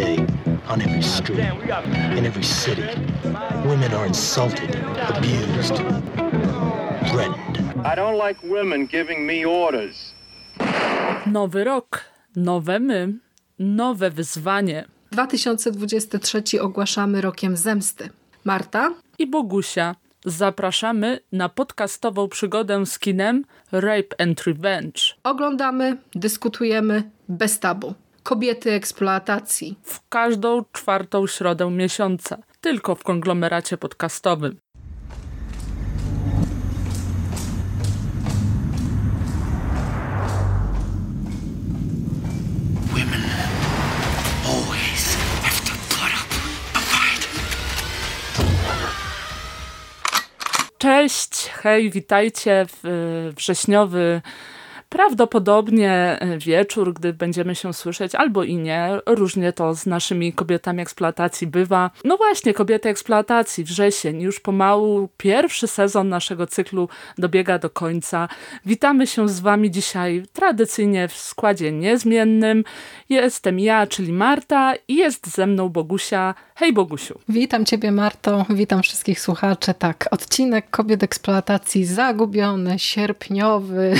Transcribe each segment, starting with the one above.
day, on every street, in every city, women are insulted, abused, threatened. I don't like women giving me orders. Nowy rok, nowe my, nowe wyzwanie. 2023 ogłaszamy rokiem zemsty. Marta i Bogusia. Zapraszamy na podcastową przygodę z kinem Rape and Revenge. Oglądamy, dyskutujemy bez tabu. Kobiety eksploatacji. W każdą czwartą środę miesiąca. Tylko w konglomeracie podcastowym. Cześć, hej, witajcie w wrześniowy prawdopodobnie e, wieczór, gdy będziemy się słyszeć, albo i nie. Różnie to z naszymi kobietami eksploatacji bywa. No właśnie, kobiety eksploatacji, wrzesień, już pomału pierwszy sezon naszego cyklu dobiega do końca. Witamy się z wami dzisiaj tradycyjnie w składzie niezmiennym. Jestem ja, czyli Marta i jest ze mną Bogusia. Hej Bogusiu. Witam ciebie Marto, witam wszystkich słuchaczy. Tak, odcinek kobiet eksploatacji zagubiony, sierpniowy.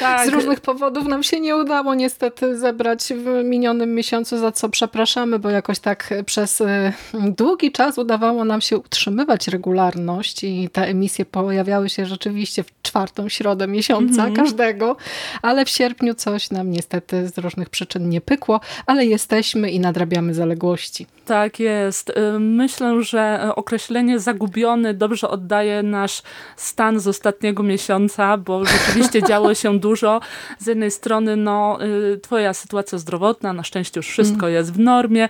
Tak. Z różnych powodów nam się nie udało niestety zebrać w minionym miesiącu, za co przepraszamy, bo jakoś tak przez e, długi czas udawało nam się utrzymywać regularność i te emisje pojawiały się rzeczywiście w czwartą środę miesiąca mm -hmm. każdego, ale w sierpniu coś nam niestety z różnych przyczyn nie pykło, ale jesteśmy i nadrabiamy zaległości. Tak jest. Y, myślę, że określenie zagubiony dobrze oddaje nasz stan z ostatniego miesiąca, bo rzeczywiście działo się dużo. Z jednej strony no, y, twoja sytuacja zdrowotna, na szczęście już wszystko mm. jest w normie.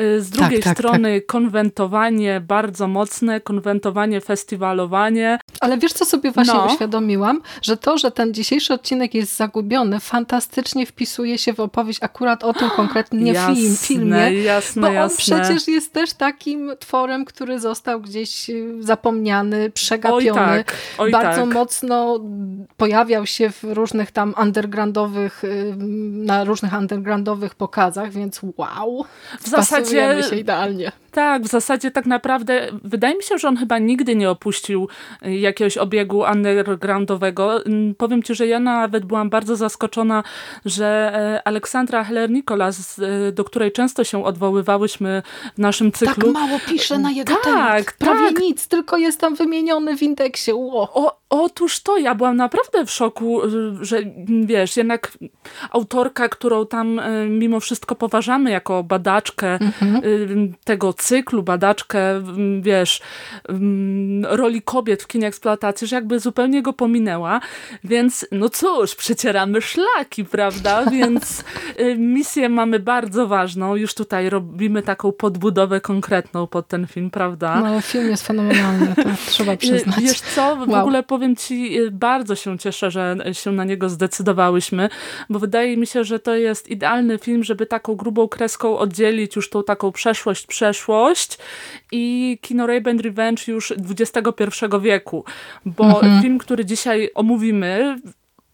Y, z drugiej tak, tak, strony tak. konwentowanie bardzo mocne, konwentowanie, festiwalowanie. Ale wiesz, co sobie właśnie no. uświadomiłam? Że to, że ten dzisiejszy odcinek jest zagubiony, fantastycznie wpisuje się w opowieść akurat o tym konkretnie jasne, film, filmie. Jasne, bo on jasne. Przecież jest też takim tworem, który został gdzieś zapomniany, przegapiony. Oj tak, oj bardzo tak. mocno pojawiał się w różnych tam undergroundowych, na różnych undergroundowych pokazach, więc wow. W zasadzie się idealnie. Tak, w zasadzie tak naprawdę wydaje mi się, że on chyba nigdy nie opuścił y, jakiegoś obiegu undergroundowego. Mm, powiem ci, że ja nawet byłam bardzo zaskoczona, że e, Aleksandra Heller-Nicolas, y, do której często się odwoływałyśmy w naszym cyklu. Tak mało pisze na jego tak, temat. Prawie tak. nic, tylko jest tam wymieniony w indeksie. O, otóż to, ja byłam naprawdę w szoku, y, że wiesz, jednak autorka, którą tam mimo wszystko poważamy jako badaczkę mhm. tego cyklu, badaczkę, wiesz, roli kobiet w kinie eksploatacji, że jakby zupełnie go pominęła, więc no cóż, przecieramy szlaki, prawda, więc y, misję mamy bardzo ważną, już tutaj robimy taką podbudowę konkretną pod ten film, prawda? No, film jest fenomenalny, to trzeba przyznać. Wiesz co, w wow. ogóle powiem ci, y, bardzo się cieszę, że się na niego zdecydowałyśmy, bo wydaje mi się, że to jest idealny film, żeby taką grubą kreską oddzielić już tą taką przeszłość, przeszłość, przeszłość i kino Rape and Revenge już XXI wieku, bo mhm. film, który dzisiaj omówimy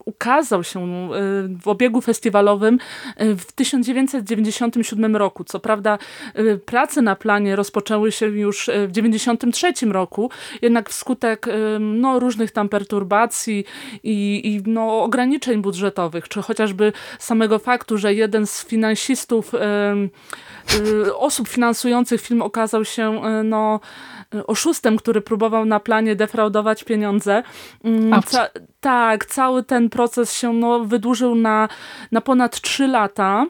ukazał się y, w obiegu festiwalowym y, w 1997 roku. Co prawda y, prace na planie rozpoczęły się już w 1993 roku, jednak wskutek no, różnych tam perturbacji i, i no, ograniczeń budżetowych, czy chociażby samego faktu, że jeden z finansistów osób finansujących film okazał się y, no, y, oszustem, który próbował na planie defraudować pieniądze. Mm, ca tak, cały ten proces się no, wydłużył na, na ponad 3 lata.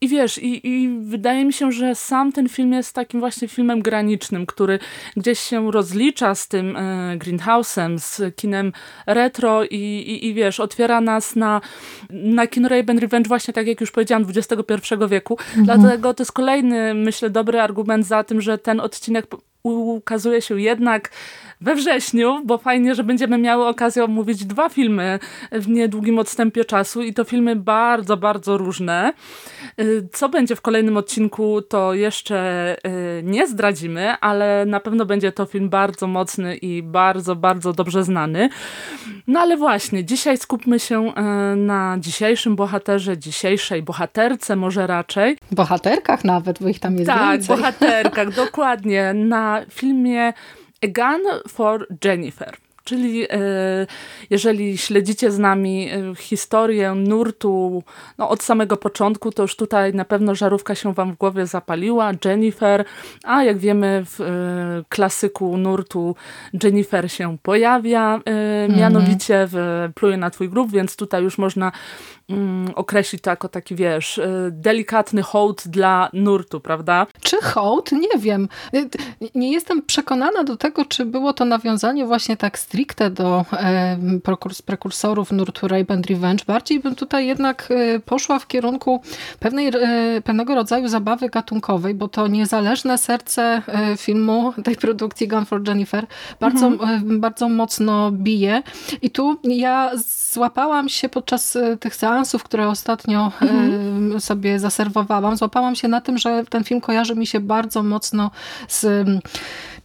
I wiesz, i, i wydaje mi się, że sam ten film jest takim właśnie filmem granicznym, który gdzieś się rozlicza z tym e, Greenhouse'em, z kinem retro i, i, i wiesz, otwiera nas na, na kino Raven Revenge właśnie tak jak już powiedziałam, XXI wieku. Mhm. Dlatego to jest kolejny, myślę, dobry argument za tym, że ten odcinek ukazuje się jednak we wrześniu, bo fajnie, że będziemy miały okazję omówić dwa filmy w niedługim odstępie czasu i to filmy bardzo, bardzo różne. Y, co będzie w kolejnym odcinku, to jeszcze y, nie zdradzimy, ale na pewno będzie to film bardzo mocny i bardzo, bardzo dobrze znany. No ale właśnie, dzisiaj skupmy się y, na dzisiejszym bohaterze, dzisiejszej bohaterce może raczej. Bohaterkach nawet, bo ich tam jest tak, więcej. Tak, bohaterkach, dokładnie. Na filmie A Gun for Jennifer. Czyli e, jeżeli śledzicie z nami e, historię nurtu no, od samego początku, to już tutaj na pewno żarówka się wam w głowie zapaliła. Jennifer, a jak wiemy w e, klasyku nurtu Jennifer się pojawia, mhm. mianowicie w Pluje na twój grób, więc tutaj już można określić to jako taki, wiesz, delikatny hołd dla nurtu, prawda? Czy hołd? Nie wiem. Nie jestem przekonana do tego, czy było to nawiązanie właśnie tak stricte do prekursorów nurtu Rape and Revenge. Bardziej bym tutaj jednak e, poszła w kierunku pewnej, pewnego rodzaju zabawy gatunkowej, bo to niezależne serce filmu, tej produkcji Gun for Jennifer bardzo, mhm. bardzo mocno bije. I tu ja złapałam się podczas tych seansów, które ostatnio mhm. sobie zaserwowałam, złapałam się na tym, że ten film kojarzy mi się bardzo mocno z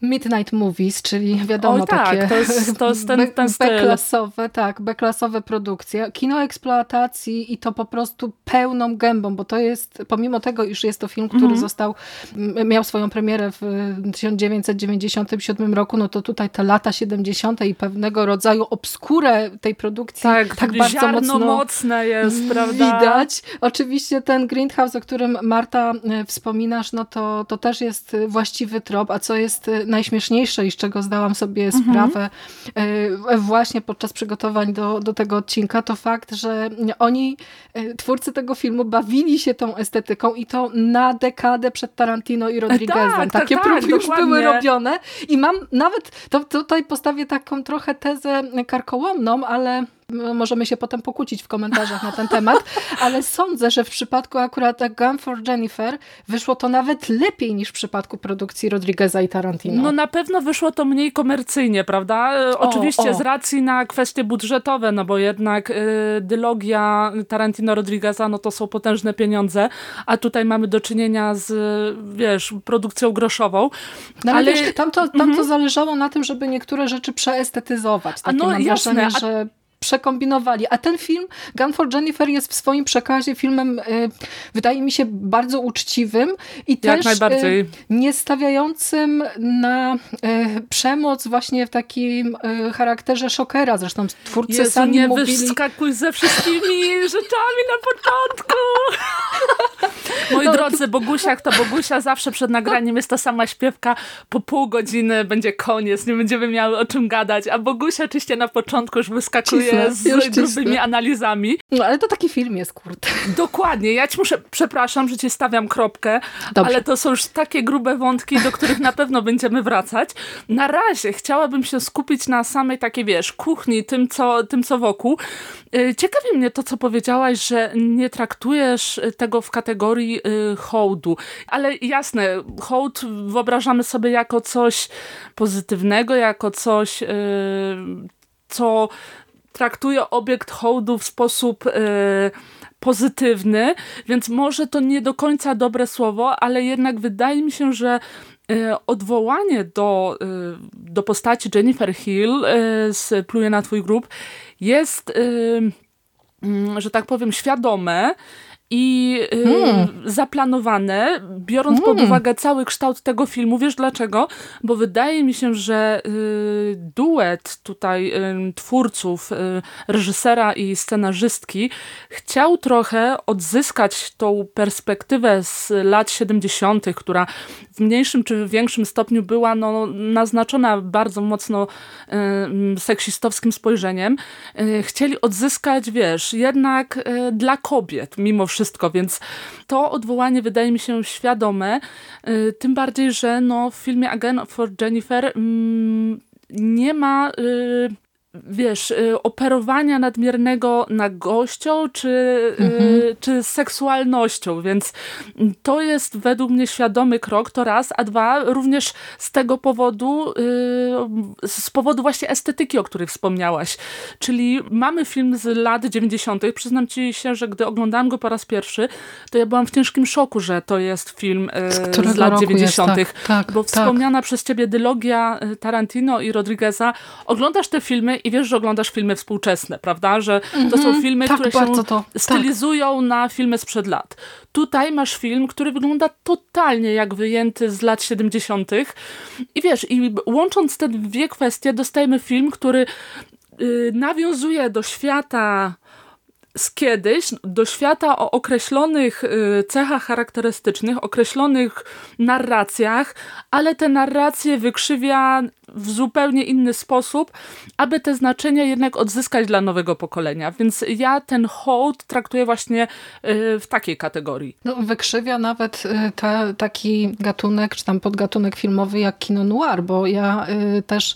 Midnight Movies, czyli wiadomo tak, takie to jest, to jest ten, ten B-klasowe, tak, B-klasowe produkcje. Kino eksploatacji i to po prostu pełną gębą, bo to jest, pomimo tego, iż jest to film, który mm -hmm. został, miał swoją premierę w 1997 roku, no to tutaj te lata 70. i pewnego rodzaju obskurę tej produkcji tak, tak bardzo mocno mocne jest, prawda? Widać. Oczywiście ten Greenhouse, o którym Marta e, wspominasz, no to, to też jest właściwy trop, a co jest e, najśmieszniejsze i z czego zdałam sobie mhm. sprawę e, właśnie podczas przygotowań do, do tego odcinka, to fakt, że oni, e, twórcy tego filmu, bawili się tą estetyką i to na dekadę przed Tarantino i Rodriguezem. Tak, tak Takie tak, próby tak, już dokładnie. były robione i mam nawet, to tutaj postawię taką trochę tezę karkołomną, ale możemy się potem pokłócić w komentarzach na ten temat, ale sądzę, że w przypadku akurat Gun for Jennifer wyszło to nawet lepiej niż w przypadku produkcji Rodrigueza i Tarantino. No na pewno wyszło to mniej komercyjnie, prawda? E, o, Oczywiście o. z racji na kwestie budżetowe, no bo jednak y, dylogia Tarantino Rodrigueza, no to są potężne pieniądze, a tutaj mamy do czynienia z, wiesz, produkcją groszową. No ale, ale wiesz, tam, to, tam to zależało na tym, żeby niektóre rzeczy przeestetyzować. Takie no, mam jasne, wrażenie, że przekombinowali. A ten film, Gun for Jennifer, jest w swoim przekazie filmem, y, wydaje mi się, bardzo uczciwym i też y, nie stawiającym na y, przemoc właśnie w takim charakterze szokera. Zresztą twórcy Jezu, sami nie mówili... wyskakuj ze wszystkimi rzeczami na początku. Moi no. drodzy, Bogusiak to Bogusia zawsze przed nagraniem jest ta sama śpiewka, po pół godziny będzie koniec, nie będziemy miały o czym gadać, a Bogusia oczywiście na początku już wyskakuje z już grubymi analizami. No ale to taki film jest, kurde. Dokładnie. Ja ci muszę, przepraszam, że ci stawiam kropkę, Dobrze. ale to są już takie grube wątki, do których na pewno będziemy wracać. Na razie chciałabym się skupić na samej takiej, wiesz, kuchni, tym co, tym co wokół. Y, ciekawi mnie to, co powiedziałaś, że nie traktujesz tego w kategorii y, hołdu. Ale jasne, hołd wyobrażamy sobie jako coś pozytywnego, jako coś, y, co traktuje obiekt hołdu w sposób e, pozytywny, więc może to nie do końca dobre słowo, ale jednak wydaje mi się, że e, odwołanie do, e, do postaci Jennifer Hill z Pluje na twój grób jest, mm, że tak powiem, świadome i y, hmm. zaplanowane, biorąc hmm. pod uwagę cały kształt tego filmu. Wiesz dlaczego? Bo wydaje mi się, że y, duet tutaj y, twórców, y, reżysera i scenarzystki chciał trochę odzyskać tą perspektywę z lat 70., która w mniejszym czy większym stopniu była no, naznaczona bardzo mocno y, seksistowskim spojrzeniem. Y, chcieli odzyskać, wiesz, jednak dla kobiet mimo wszystko wszystko, więc to odwołanie wydaje mi się świadome, y, tym bardziej, że no, w filmie Again for Jennifer mm, nie ma y, wiesz, y, operowania nadmiernego nagością czy, y, mhm. czy seksualnością, więc to jest według mnie świadomy krok, to raz, a dwa, również z tego powodu, y, z powodu właśnie estetyki, o której wspomniałaś, czyli mamy film z lat 90., przyznam ci się, że gdy oglądałam go po raz pierwszy, to ja byłam w ciężkim szoku, że to jest film z, z lat 90., jest, tak, tak, bo tak. wspomniana przez ciebie dylogia Tarantino i Rodrigueza, oglądasz te filmy i wiesz, że oglądasz filmy współczesne, prawda? Że to są mhm. filmy, tak, które się to, tak. stylizują tak. na filmy sprzed lat. Tutaj masz film, który wygląda totalnie jak wyjęty z lat 70. I wiesz, i łącząc te dwie kwestie, dostajemy film, który yy, nawiązuje do świata z kiedyś do świata o określonych y, cechach charakterystycznych, określonych narracjach, ale te narracje wykrzywia w zupełnie inny sposób, aby te znaczenia jednak odzyskać dla nowego pokolenia. Więc ja ten hołd traktuję właśnie y, w takiej kategorii. No, wykrzywia nawet y, ta, taki gatunek, czy tam podgatunek filmowy jak kino noir, bo ja też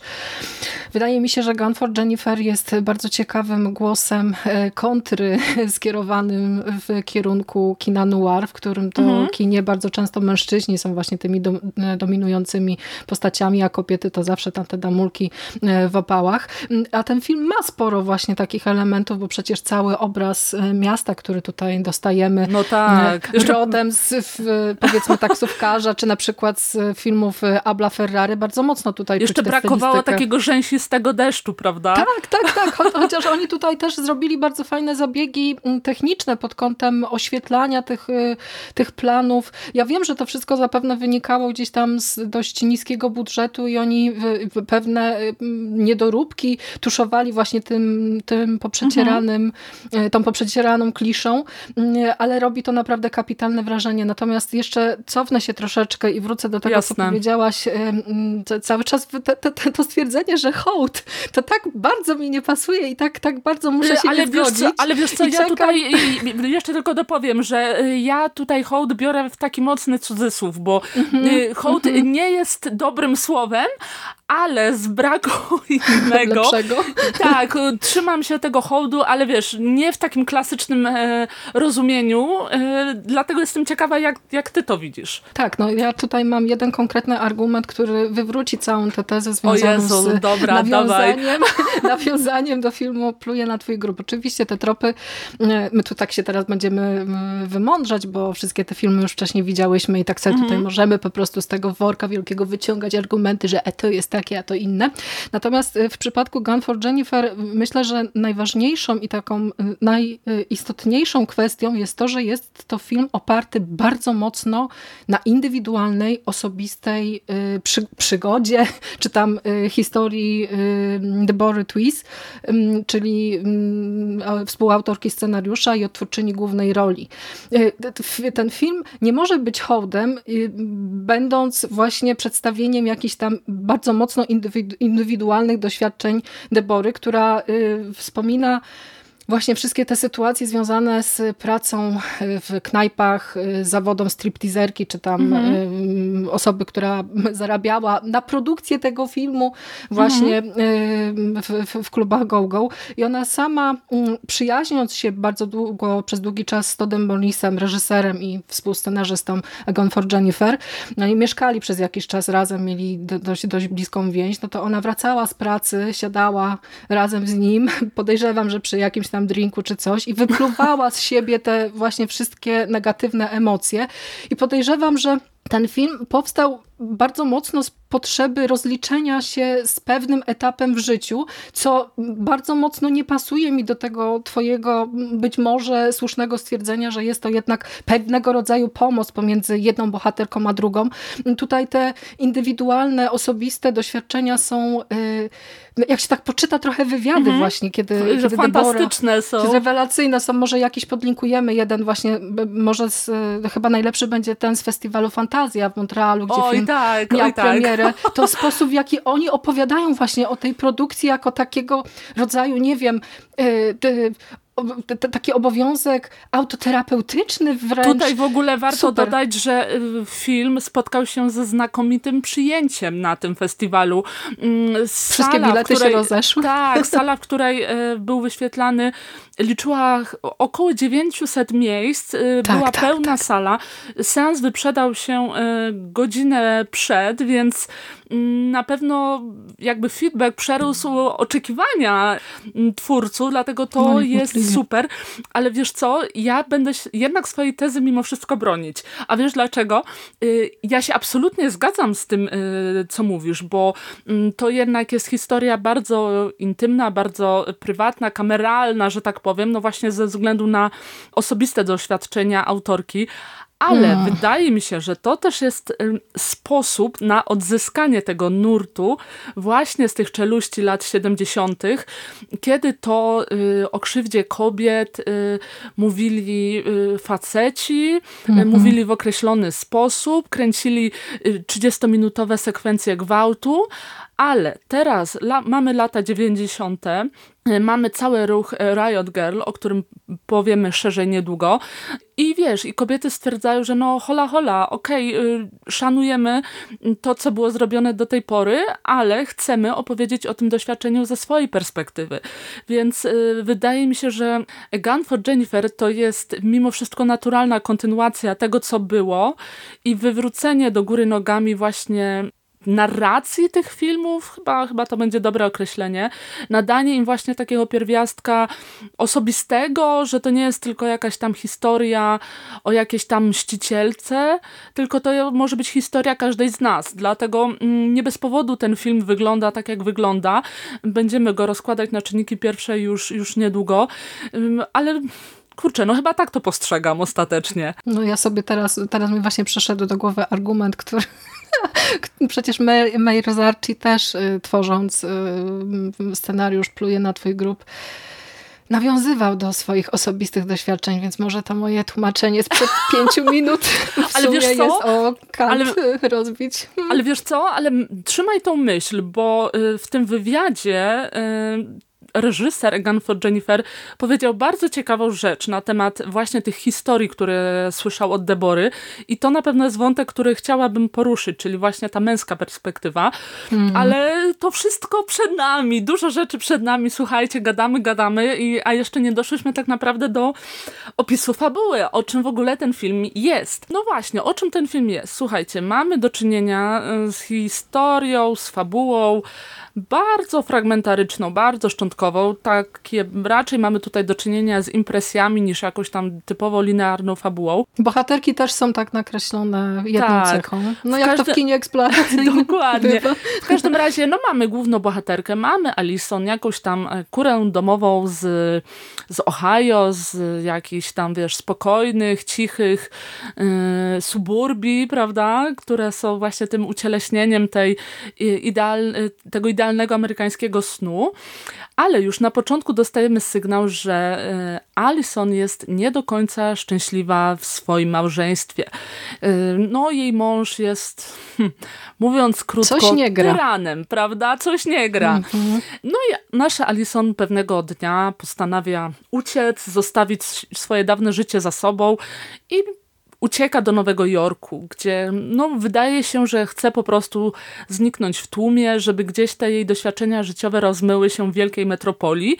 wydaje mi się, że Gun for Jennifer jest bardzo ciekawym głosem kontry skierowanym w kierunku kina noir, w którym to mhm. kinie bardzo często mężczyźni są właśnie tymi do, dominującymi postaciami, a kobiety to zawsze tam te damulki e, w opałach. A ten film ma sporo właśnie takich elementów, bo przecież cały obraz e, miasta, który tutaj dostajemy no tak. E, rodem z powiedzmy taksówkarza, czy na przykład z filmów Abla Ferrari, bardzo mocno tutaj Jeszcze brakowało takiego rzęsistego deszczu, prawda? Tak, tak, tak. Chociaż oni tutaj też zrobili bardzo fajne zabiegi mm, techniczne pod kątem oświetlania tych, tych planów. Ja wiem, że to wszystko zapewne wynikało gdzieś tam z dość niskiego budżetu i oni pewne y, niedoróbki tuszowali właśnie tym, tym poprzecieranym, mhm. tą poprzecieraną kliszą, mm, ale robi to naprawdę kapitalne wrażenie. Natomiast jeszcze cofnę się troszeczkę i wrócę do tego, Jasne. co powiedziałaś. Mm, cały czas te, te, to stwierdzenie, że hołd, to tak bardzo mi nie pasuje i tak, tak bardzo muszę się ale nie zgodzić. Co, ale wiesz co, I ja czekam. tutaj jeszcze tylko dopowiem, że y, ja tutaj hołd biorę w taki mocny cudzysłów, bo mm -hmm, hołd mm -hmm. nie jest dobrym słowem, ale z braku innego. Lepszego. Tak, trzymam się tego hołdu, ale wiesz, nie w takim klasycznym e, rozumieniu, e, dlatego jestem ciekawa, jak, jak ty to widzisz. Tak, no ja tutaj mam jeden konkretny argument, który wywróci całą tę tezę związaną Jezu, z dobra, nawiązaniem, nawiązaniem do filmu Pluje na twój grób. Oczywiście te tropy, e, my tu tak się teraz będziemy wymądrzać, bo wszystkie te filmy już wcześniej widziałyśmy i tak sobie mhm. tutaj możemy po prostu z tego worka wielkiego wyciągać argumenty, że e, to jest takie, a to inne. Natomiast y, w przypadku Gun for Jennifer myślę, że najważniejszą i taką y, najistotniejszą kwestią jest to, że jest to film oparty bardzo mocno na indywidualnej, osobistej y, przy, przygodzie, czy tam historii Debory Twist, czyli współautorki scenariusza i odtwórczyni głównej roli. Ten film nie może być hołdem, będąc właśnie przedstawieniem jakichś tam bardzo mocno mocno indywidualnych doświadczeń Debory, która y, wspomina właśnie wszystkie te sytuacje związane z pracą w knajpach, zawodom stripteaserki, czy tam mhm. osoby, która zarabiała na produkcję tego filmu właśnie mhm. w, w, w, klubach go-go. I ona sama mm, przyjaźniąc się bardzo długo, przez długi czas z Todem Bonisem, reżyserem i współscenarzystą Gone for Jennifer, no i mieszkali przez jakiś czas razem, mieli dość, dość bliską więź, no to ona wracała z pracy, siadała razem z nim. Podejrzewam, że przy jakimś tam tam drinku czy coś i wypluwała z siebie te właśnie wszystkie negatywne emocje. I podejrzewam, że ten film powstał bardzo mocno z potrzeby rozliczenia się z pewnym etapem w życiu, co bardzo mocno nie pasuje mi do tego twojego być może słusznego stwierdzenia, że jest to jednak pewnego rodzaju pomoc pomiędzy jedną bohaterką a drugą. Tutaj te indywidualne, osobiste doświadczenia są, y, jak się tak poczyta trochę wywiady mhm. właśnie, kiedy, że kiedy fantastyczne Deborah, są. Rewelacyjne są, może jakiś podlinkujemy, jeden właśnie, może z, chyba najlepszy będzie ten z festiwalu Fantazja w Montrealu, gdzie oj, film tak, miał oj, tak. premierę. To sposób, w jaki oni opowiadają właśnie o tej produkcji jako takiego rodzaju, nie wiem, y, taki obowiązek autoterapeutyczny wręcz. Tutaj w ogóle warto Super. dodać, że y, film spotkał się ze znakomitym przyjęciem na tym festiwalu. Mm, sala, Wszystkie bilety której, się rozeszły. Tak, sala, w której y, był wyświetlany liczyła około 900 miejsc, y, tak, była tak, pełna tak. sala. Seans wyprzedał się godzinę przed, więc na pewno jakby feedback przerósł oczekiwania twórców, dlatego to no, jest super. Ale wiesz co, ja będę jednak swojej tezy mimo wszystko bronić. A wiesz dlaczego? Y, ja się absolutnie zgadzam z tym, y, co mówisz, bo mm, to jednak jest historia bardzo intymna, bardzo prywatna, kameralna, że tak powiem, no właśnie ze względu na osobiste doświadczenia autorki, ale no. wydaje mi się, że to też jest sposób na odzyskanie tego nurtu właśnie z tych czeluści lat 70., kiedy to y, o krzywdzie kobiet y, mówili y, faceci, mhm. mówili w określony sposób, kręcili 30-minutowe sekwencje gwałtu, ale teraz la, mamy lata 90., mamy cały ruch Riot Girl, o którym powiemy szerzej niedługo. I wiesz, i kobiety stwierdzają, że no hola hola, okej, okay, szanujemy to, co było zrobione do tej pory, ale chcemy opowiedzieć o tym doświadczeniu ze swojej perspektywy. Więc y, wydaje mi się, że Gun for Jennifer to jest mimo wszystko naturalna kontynuacja tego, co było i wywrócenie do góry nogami właśnie narracji tych filmów, chyba, chyba to będzie dobre określenie, nadanie im właśnie takiego pierwiastka osobistego, że to nie jest tylko jakaś tam historia o jakiejś tam mścicielce, tylko to może być historia każdej z nas. Dlatego mm, nie bez powodu ten film wygląda tak, jak wygląda. Będziemy go rozkładać na czynniki pierwsze już, już niedługo, ale kurczę, no chyba tak to postrzegam ostatecznie. No ja sobie teraz, teraz mi właśnie przeszedł do głowy argument, który Przecież May Rozarci też y, tworząc y, scenariusz Pluje na twój grób nawiązywał do swoich osobistych doświadczeń, więc może to moje tłumaczenie sprzed pięciu minut w ale wiesz co? jest o kant ale, rozbić. Ale wiesz co? Ale trzymaj tą myśl, bo y, w tym wywiadzie reżyser Egan for Jennifer powiedział bardzo ciekawą rzecz na temat właśnie tych historii, które słyszał od Debory i to na pewno jest wątek, który chciałabym poruszyć, czyli właśnie ta męska perspektywa, mm. ale to wszystko przed nami, dużo rzeczy przed nami, słuchajcie, gadamy, gadamy, i, a jeszcze nie doszliśmy tak naprawdę do opisu fabuły, o czym w ogóle ten film jest. No właśnie, o czym ten film jest? Słuchajcie, mamy do czynienia e, z historią, z fabułą, bardzo fragmentaryczną, bardzo szczątkową. Takie raczej mamy tutaj do czynienia z impresjami niż jakąś tam typowo linearną fabułą. Bohaterki też są tak nakreślone jedną tak. cechą. No jak każdy... to w kinie Dokładnie. W każdym razie no mamy główną bohaterkę, mamy Alison, jakąś tam e, kurę domową z, z Ohio, z jakichś tam wiesz spokojnych, cichych yy, suburbii, prawda, które są właśnie tym ucieleśnieniem tej ideal, tego idealnego idealnego amerykańskiego snu, ale już na początku dostajemy sygnał, że e, Alison jest nie do końca szczęśliwa w swoim małżeństwie. E, no, jej mąż jest, hm, mówiąc krótko, Coś nie gra. tyranem, prawda? Coś nie gra. Mhm. No i nasza Alison pewnego dnia postanawia uciec, zostawić swoje dawne życie za sobą i ucieka do Nowego Jorku, gdzie no, wydaje się, że chce po prostu zniknąć w tłumie, żeby gdzieś te jej doświadczenia życiowe rozmyły się w wielkiej metropolii.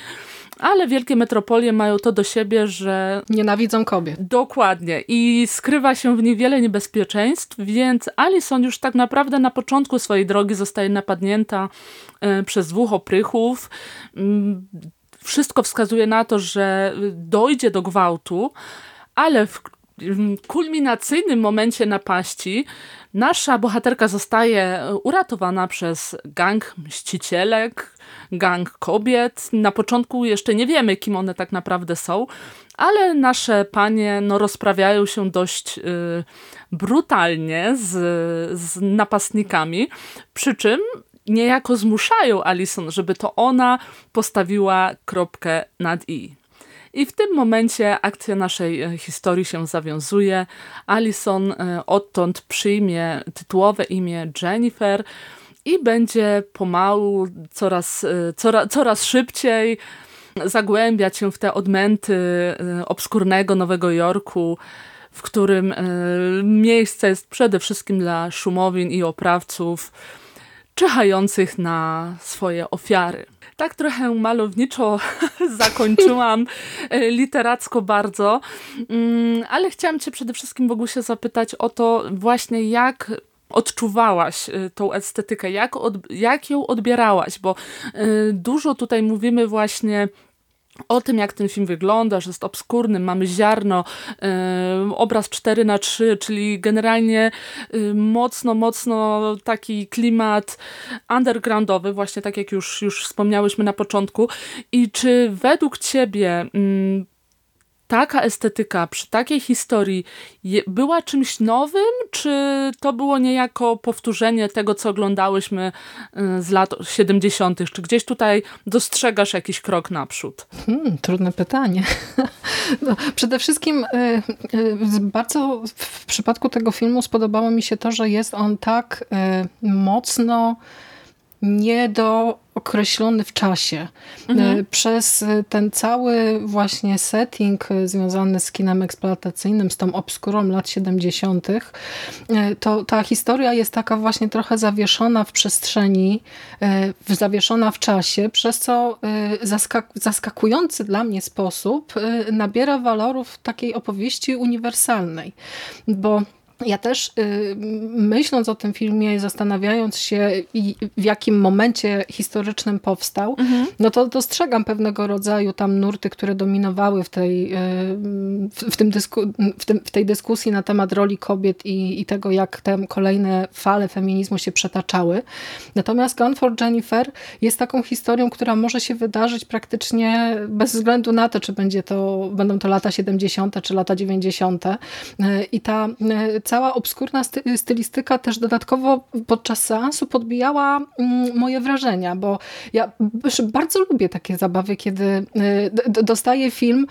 Ale wielkie metropolie mają to do siebie, że... Nienawidzą kobiet. Dokładnie. I skrywa się w niej wiele niebezpieczeństw, więc Alison już tak naprawdę na początku swojej drogi zostaje napadnięta e, przez dwóch oprychów. Mm, wszystko wskazuje na to, że dojdzie do gwałtu, ale w kulminacyjnym momencie napaści nasza bohaterka zostaje uratowana przez gang mścicielek, gang kobiet. Na początku jeszcze nie wiemy, kim one tak naprawdę są, ale nasze panie no, rozprawiają się dość y, brutalnie z, z napastnikami, przy czym niejako zmuszają Alison, żeby to ona postawiła kropkę nad i. I w tym momencie akcja naszej e, historii się zawiązuje. Alison e, odtąd przyjmie tytułowe imię Jennifer i będzie pomału, coraz, e, coraz, coraz szybciej zagłębiać się w te odmęty obskurnego Nowego Jorku, w którym miejsce jest przede wszystkim dla szumowin i oprawców czyhających na swoje ofiary. Tak trochę malowniczo zakończyłam, e, literacko bardzo, mm, ale chciałam cię przede wszystkim Bogusia zapytać o to właśnie jak odczuwałaś e, tą estetykę, jak, od, jak ją odbierałaś, bo e, dużo tutaj mówimy właśnie o tym, jak ten film wygląda, że jest obskurny, mamy ziarno, obraz 4 na 3 czyli generalnie mocno, mocno taki klimat undergroundowy, właśnie tak jak już, już wspomniałyśmy na początku. I czy według ciebie yy, taka estetyka przy takiej historii była czymś nowym, czy to było niejako powtórzenie tego, co oglądałyśmy y, z lat 70., czy gdzieś tutaj dostrzegasz jakiś krok naprzód? Hmm, trudne pytanie. No, przede wszystkim y, y, bardzo w przypadku tego filmu spodobało mi się to, że jest on tak mocno nie do określony w czasie. Mhm. E, przez ten cały właśnie setting e, związany z kinem eksploatacyjnym, z tą obskurą lat 70., e, to ta historia jest taka właśnie trochę zawieszona w przestrzeni, zawieszona w czasie, przez co zaskak zaskakujący dla mnie sposób nabiera walorów takiej opowieści uniwersalnej. Bo ja też y, myśląc o tym filmie, zastanawiając się w jakim momencie historycznym powstał, mhm. no to dostrzegam pewnego rodzaju tam nurty, które dominowały w tej, y, w, tym dysku, w, tym, w tej dyskusji na temat roli kobiet i, i tego, jak te kolejne fale feminizmu się przetaczały. Natomiast Gun for Jennifer jest taką historią, która może się wydarzyć praktycznie bez względu na to, czy będzie to, będą to lata 70. czy lata 90. Y, I ta cała obskurna stylistyka też dodatkowo podczas seansu podbijała mm, moje wrażenia, bo ja bardzo lubię takie zabawy, kiedy y, dostaję film,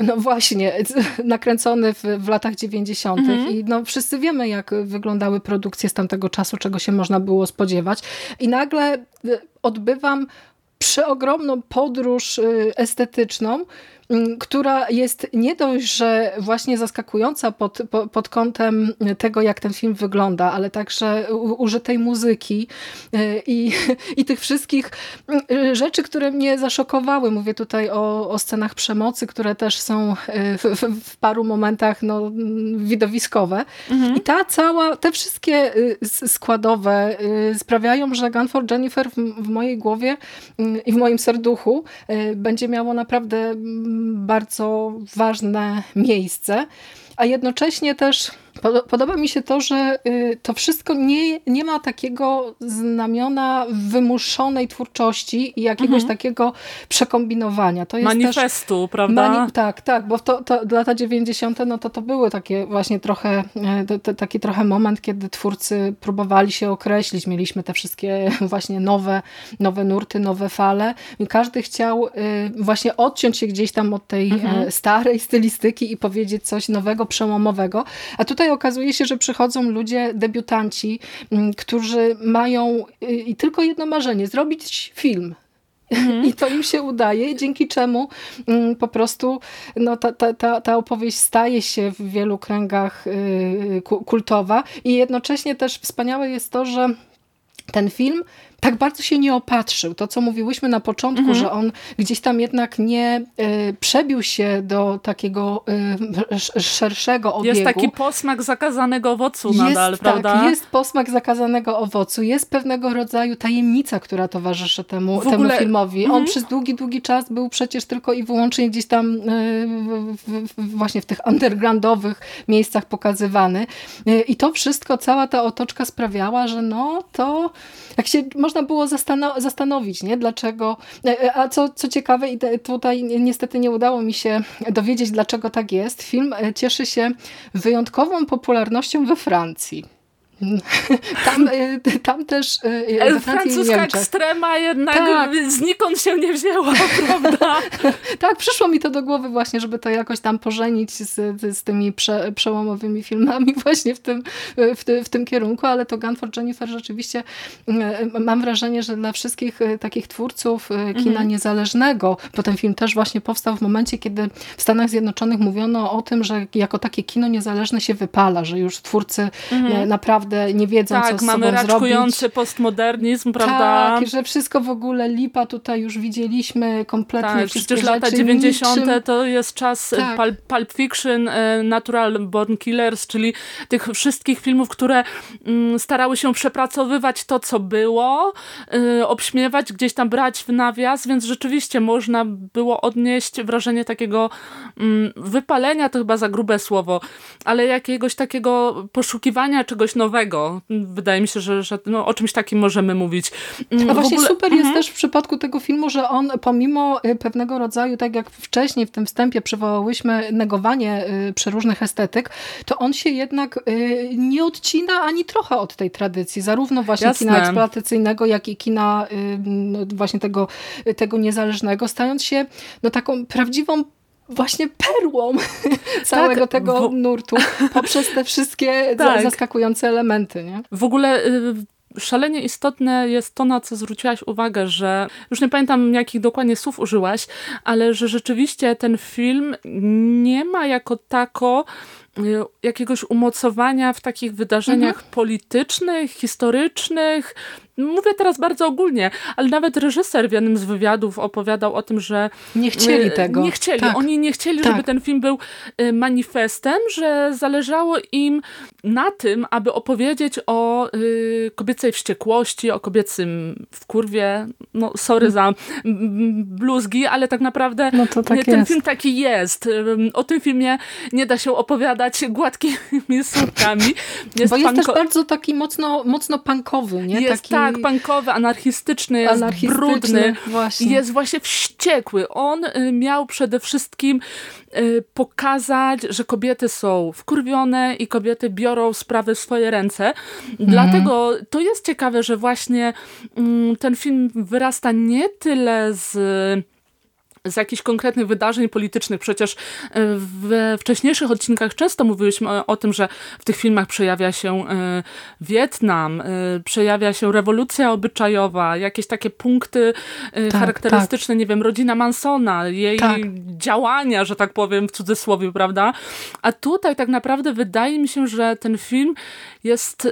no właśnie, nakręcony w, w latach 90. Mhm. i no wszyscy wiemy, jak wyglądały produkcje z tamtego czasu, czego się można było spodziewać. I nagle y, odbywam przeogromną podróż y, estetyczną, która jest nie dość, że właśnie zaskakująca pod, pod kątem tego, jak ten film wygląda, ale także użytej muzyki y, i, i tych wszystkich y, rzeczy, które mnie zaszokowały. Mówię tutaj o, o scenach przemocy, które też są y, w, w, w paru momentach no, widowiskowe. Mhm. I ta cała, te wszystkie składowe sprawiają, że Gun for Jennifer w, w mojej głowie i w moim serduchu będzie miało naprawdę bardzo ważne miejsce, a jednocześnie też Podoba mi się to, że y, to wszystko nie, nie ma takiego znamiona wymuszonej twórczości i jakiegoś mhm. takiego przekombinowania. To jest Manifestu, też, prawda? Mani tak, tak, bo to, to lata 90. no to to były takie właśnie trochę, e, taki trochę moment, kiedy twórcy próbowali się określić. Mieliśmy te wszystkie właśnie nowe, nowe nurty, nowe fale i każdy chciał y, właśnie odciąć się gdzieś tam od tej mhm. E, starej stylistyki i powiedzieć coś nowego, przełomowego. A tutaj okazuje się, że przychodzą ludzie, debiutanci, mm, którzy mają y, tylko jedno marzenie, zrobić film. Mhm. I to im się udaje, dzięki czemu mm, po prostu no, ta, ta, ta, ta opowieść staje się w wielu kręgach y, kultowa i jednocześnie też wspaniałe jest to, że ten film tak bardzo się nie opatrzył. To, co mówiłyśmy na początku, mhm. że on gdzieś tam jednak nie y, przebił się do takiego y, szerszego obiegu. Jest taki posmak zakazanego owocu jest, nadal, tak, prawda? jest posmak zakazanego owocu. Jest pewnego rodzaju tajemnica, która towarzyszy temu, ogóle... temu filmowi. Mhm. On przez długi, długi czas był przecież tylko i wyłącznie gdzieś tam y, właśnie w tych undergroundowych miejscach pokazywany. I to wszystko, cała ta otoczka sprawiała, że no to jak się można było zastanowić, nie? Dlaczego, e, e, a co, co ciekawe i tutaj niestety nie udało mi się dowiedzieć, dlaczego tak jest. Film e, cieszy się wyjątkową popularnością we Francji. Tam, tam też we Francuska ekstrema jednak tak. znikąd się nie wzięła, prawda? tak, przyszło mi to do głowy właśnie, żeby to jakoś tam pożenić z, z tymi prze, przełomowymi filmami właśnie w tym, w, ty, w tym kierunku, ale to Gun for Jennifer rzeczywiście mam wrażenie, że dla wszystkich takich twórców kina mhm. niezależnego, bo ten film też właśnie powstał w momencie, kiedy w Stanach Zjednoczonych mówiono o tym, że jako takie kino niezależne się wypala, że już twórcy mhm. naprawdę nie wiedzą, tak, co z mamy sobą raczkujący postmodernizm, prawda? Tak, że wszystko w ogóle lipa tutaj już widzieliśmy kompletnie tak, przecież lata 90. Niczym... to jest czas e, tak. Pulp, Pulp Fiction, e, Natural Born Killers, czyli tych wszystkich filmów, które mm, starały się przepracowywać to, co było, e, obśmiewać, gdzieś tam brać w nawias, więc rzeczywiście można było odnieść wrażenie takiego mm, wypalenia, to chyba za grube słowo, ale jakiegoś takiego poszukiwania czegoś nowego. Wydaje mi się, że, że no, o czymś takim możemy mówić. Mm, A właśnie ogóle... super jest mhm. też w przypadku tego filmu, że on pomimo y, pewnego rodzaju, tak jak wcześniej w tym wstępie przywołałyśmy negowanie y, przeróżnych estetyk, to on się jednak y, nie odcina ani trochę od tej tradycji, zarówno właśnie Jasne. kina eksploatacyjnego, jak i kina no, właśnie tego, tego niezależnego, stając się no, taką prawdziwą właśnie perłą całego tak, tego nurtu poprzez te wszystkie tak. zaskakujące elementy. Nie? W ogóle y szalenie istotne jest to, na co zwróciłaś uwagę, że już nie pamiętam jakich dokładnie słów użyłaś, ale że rzeczywiście ten film nie ma jako tako y, jakiegoś umocowania w takich wydarzeniach mhm. politycznych, historycznych, Mówię teraz bardzo ogólnie, ale nawet reżyser w jednym z wywiadów opowiadał o tym, że nie chcieli e, tego. Nie chcieli. Tak. Oni nie chcieli, tak. żeby ten film był e, manifestem, że zależało im na tym, aby opowiedzieć o y, kobiecej wściekłości, o kobiecym wkurwie. No, sorry za bluzgi, ale tak naprawdę no tak ten jest. film taki jest. O tym filmie nie da się opowiadać gładkimi słówkami. Jest Bo jest też bardzo taki mocno, mocno punkowy, nie? Jest taki tak, punkowy, anarchistyczny, anarchistyczny, brudny, właśnie. jest właśnie wściekły. On y, miał przede wszystkim y, pokazać, że kobiety są wkurwione i kobiety biorą sprawy w swoje ręce. Mhm. Dlatego to jest ciekawe, że właśnie mm, ten film wyrasta nie tyle z z jakichś konkretnych wydarzeń politycznych. Przecież e, we wcześniejszych odcinkach często mówiliśmy o, tym, że w tych filmach przejawia się e, Wietnam, e, przejawia się rewolucja obyczajowa, jakieś takie punkty tak, charakterystyczne, tak. nie wiem, rodzina Mansona, jej tak. działania, że tak powiem, w cudzysłowie, prawda? A tutaj tak naprawdę wydaje mi się, że ten film jest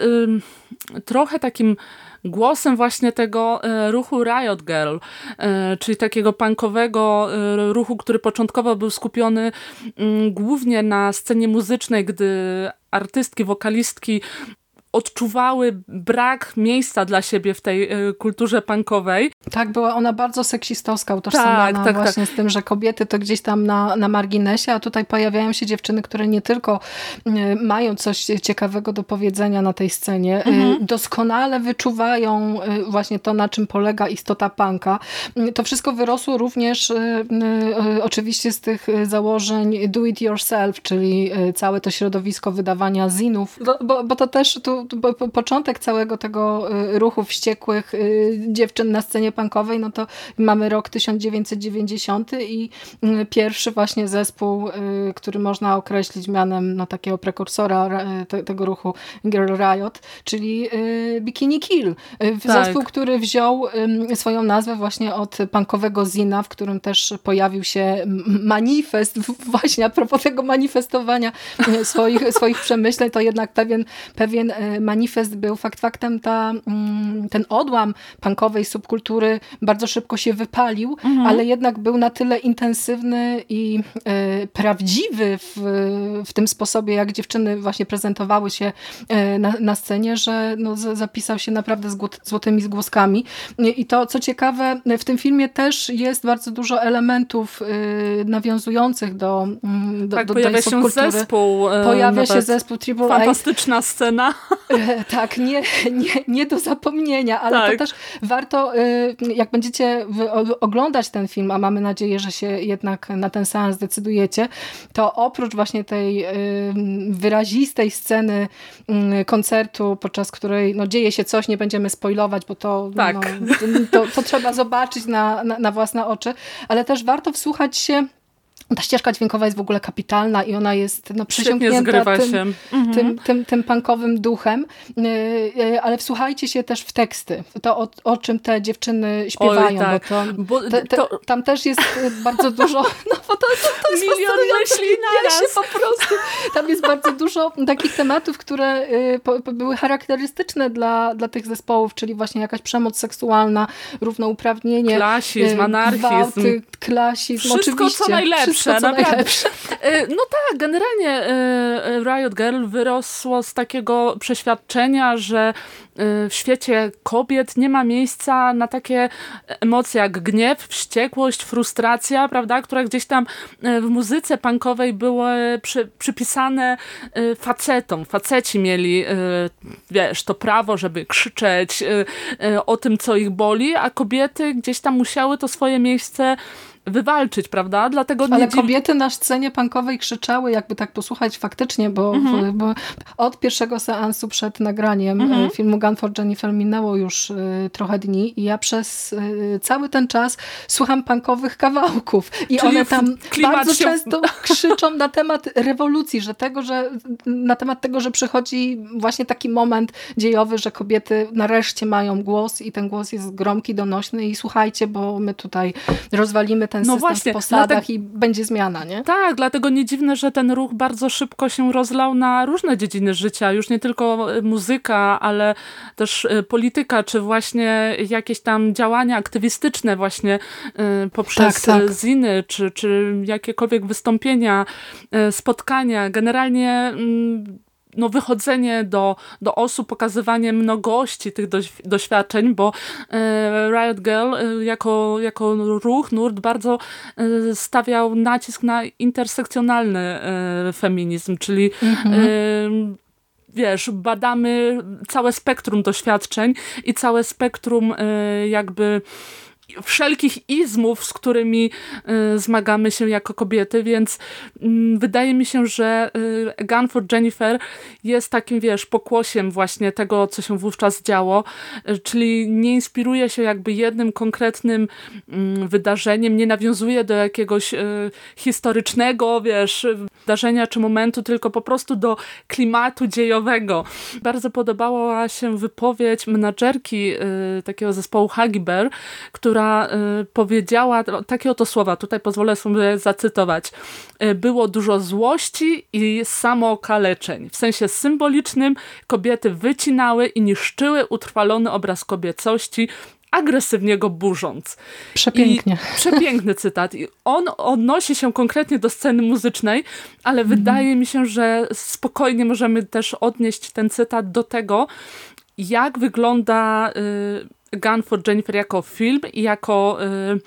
trochę takim głosem właśnie tego e, ruchu Riot Girl, e, czyli takiego punkowego e, ruchu, który początkowo był skupiony mm, głównie na scenie muzycznej, gdy artystki, wokalistki odczuwały brak miejsca dla siebie w tej y, kulturze punkowej. Tak, była ona bardzo seksistowska, utożsamiana tak, tak, właśnie tak. z tym, że kobiety to gdzieś tam na, na marginesie, a tutaj pojawiają się dziewczyny, które nie tylko y, mają coś ciekawego do powiedzenia na tej scenie, y, mhm. doskonale wyczuwają właśnie to, na czym polega istota punka. To wszystko wyrosło również oczywiście z tych założeń do it yourself, czyli całe to środowisko wydawania zinów, bo, bo, bo to też tu początek całego tego y, ruchu wściekłych y, dziewczyn na scenie punkowej, no to mamy rok 1990 i y, pierwszy właśnie zespół, który można określić mianem no, takiego prekursora te, tego ruchu Girl Riot, czyli Bikini Kill. Tak. Zespół, który wziął swoją nazwę właśnie od punkowego zina, w którym też pojawił się manifest, właśnie a propos tego manifestowania swoich, swoich przemyśleń, to jednak pewien, pewien manifest był fakt faktem ta, mm, ten odłam punkowej subkultury bardzo szybko się wypalił, mhm. ale jednak był na tyle intensywny i e, prawdziwy w, w tym sposobie, jak dziewczyny właśnie prezentowały się e, na, na scenie, że no, zapisał się naprawdę z złotymi zgłoskami. I to, co ciekawe, w tym filmie też jest bardzo dużo elementów e, nawiązujących do, mm, do, tak, do pojawia się zespół. Pojawia się zespół Triple Fantastyczna scena. tak, nie, nie, nie do zapomnienia, ale tak. to też warto jak będziecie oglądać ten film, a mamy nadzieję, że się jednak na ten seans zdecydujecie, to oprócz właśnie tej wyrazistej sceny koncertu, podczas której no, dzieje się coś, nie będziemy spoilować, bo to, tak. no, to, to, trzeba zobaczyć na, na, na własne oczy, ale też warto wsłuchać się ta ścieżka dźwiękowa jest w ogóle kapitalna i ona jest no, przysiągnięta tym, mhm. tym, tym, tym punkowym duchem, y, y, ale wsłuchajcie się też w teksty, to o, o czym te dziewczyny śpiewają, Oj, tak. bo, to, bo te, te, to... tam też jest bardzo dużo, no bo to, to, jest Milion myśli naraz. po prostu. Tam jest bardzo dużo takich tematów, które y, były charakterystyczne dla, dla tych zespołów, czyli właśnie jakaś przemoc seksualna, równouprawnienie, klasizm, anarchizm, gwałty, klasizm, Wszystko, co najlepsze najlepsze, naprawdę. E, no tak, generalnie e, Riot Girl wyrosło z takiego przeświadczenia, że w świecie kobiet nie ma miejsca na takie emocje jak gniew, wściekłość, frustracja, prawda, które gdzieś tam w muzyce punkowej były przy, przypisane facetom. Faceci mieli, wiesz, to prawo, żeby krzyczeć o tym, co ich boli, a kobiety gdzieś tam musiały to swoje miejsce wywalczyć, prawda? Dlatego Ale kobiety na scenie punkowej krzyczały, jakby tak posłuchać faktycznie, bo, mhm. bo od pierwszego seansu przed nagraniem mhm. filmu Gun for Jennifer minęło już y, trochę dni i ja przez y, cały ten czas słucham punkowych kawałków i Czyli one tam bardzo się... często krzyczą na temat rewolucji, że tego, że na temat tego, że przychodzi właśnie taki moment dziejowy, że kobiety nareszcie mają głos i ten głos jest gromki, donośny i słuchajcie, bo my tutaj rozwalimy ten no system właśnie, w posadach dlatego, i będzie zmiana, nie? Tak, dlatego nie dziwne, że ten ruch bardzo szybko się rozlał na różne dziedziny życia, już nie tylko e, muzyka, ale też e, polityka, czy właśnie jakieś tam działania aktywistyczne właśnie e, poprzez tak, tak. ziny, czy, czy jakiekolwiek wystąpienia, spotkania. Generalnie mm, no, wychodzenie do, do osób, pokazywanie mnogości tych doświadczeń, bo e, Riot Girl e, jako, jako ruch, nurt bardzo e, stawiał nacisk na intersekcjonalny feminizm, czyli mhm. wiesz, badamy całe spektrum doświadczeń i całe spektrum jakby wszelkich izmów, z którymi y, zmagamy się jako kobiety, więc mm, wydaje mi się, że y, Gun for Jennifer jest takim, wiesz, pokłosiem właśnie tego, co się wówczas działo, y, czyli nie inspiruje się jakby jednym konkretnym mm, wydarzeniem, nie nawiązuje do jakiegoś historycznego, wiesz, wydarzenia czy momentu, tylko po prostu do klimatu dziejowego. Bardzo podobała się wypowiedź menadżerki takiego zespołu Hagiber, która która y, powiedziała takie oto słowa, tutaj pozwolę sobie zacytować. Y, było dużo złości i samookaleczeń. W sensie symbolicznym kobiety wycinały i niszczyły utrwalony obraz kobiecości, agresywnie go burząc. Przepięknie. I, przepiękny cytat. I on odnosi się konkretnie do sceny muzycznej, ale mm. wydaje mi się, że spokojnie możemy też odnieść ten cytat do tego, jak wygląda y, Gun for Jennifer jako film i jako... Y,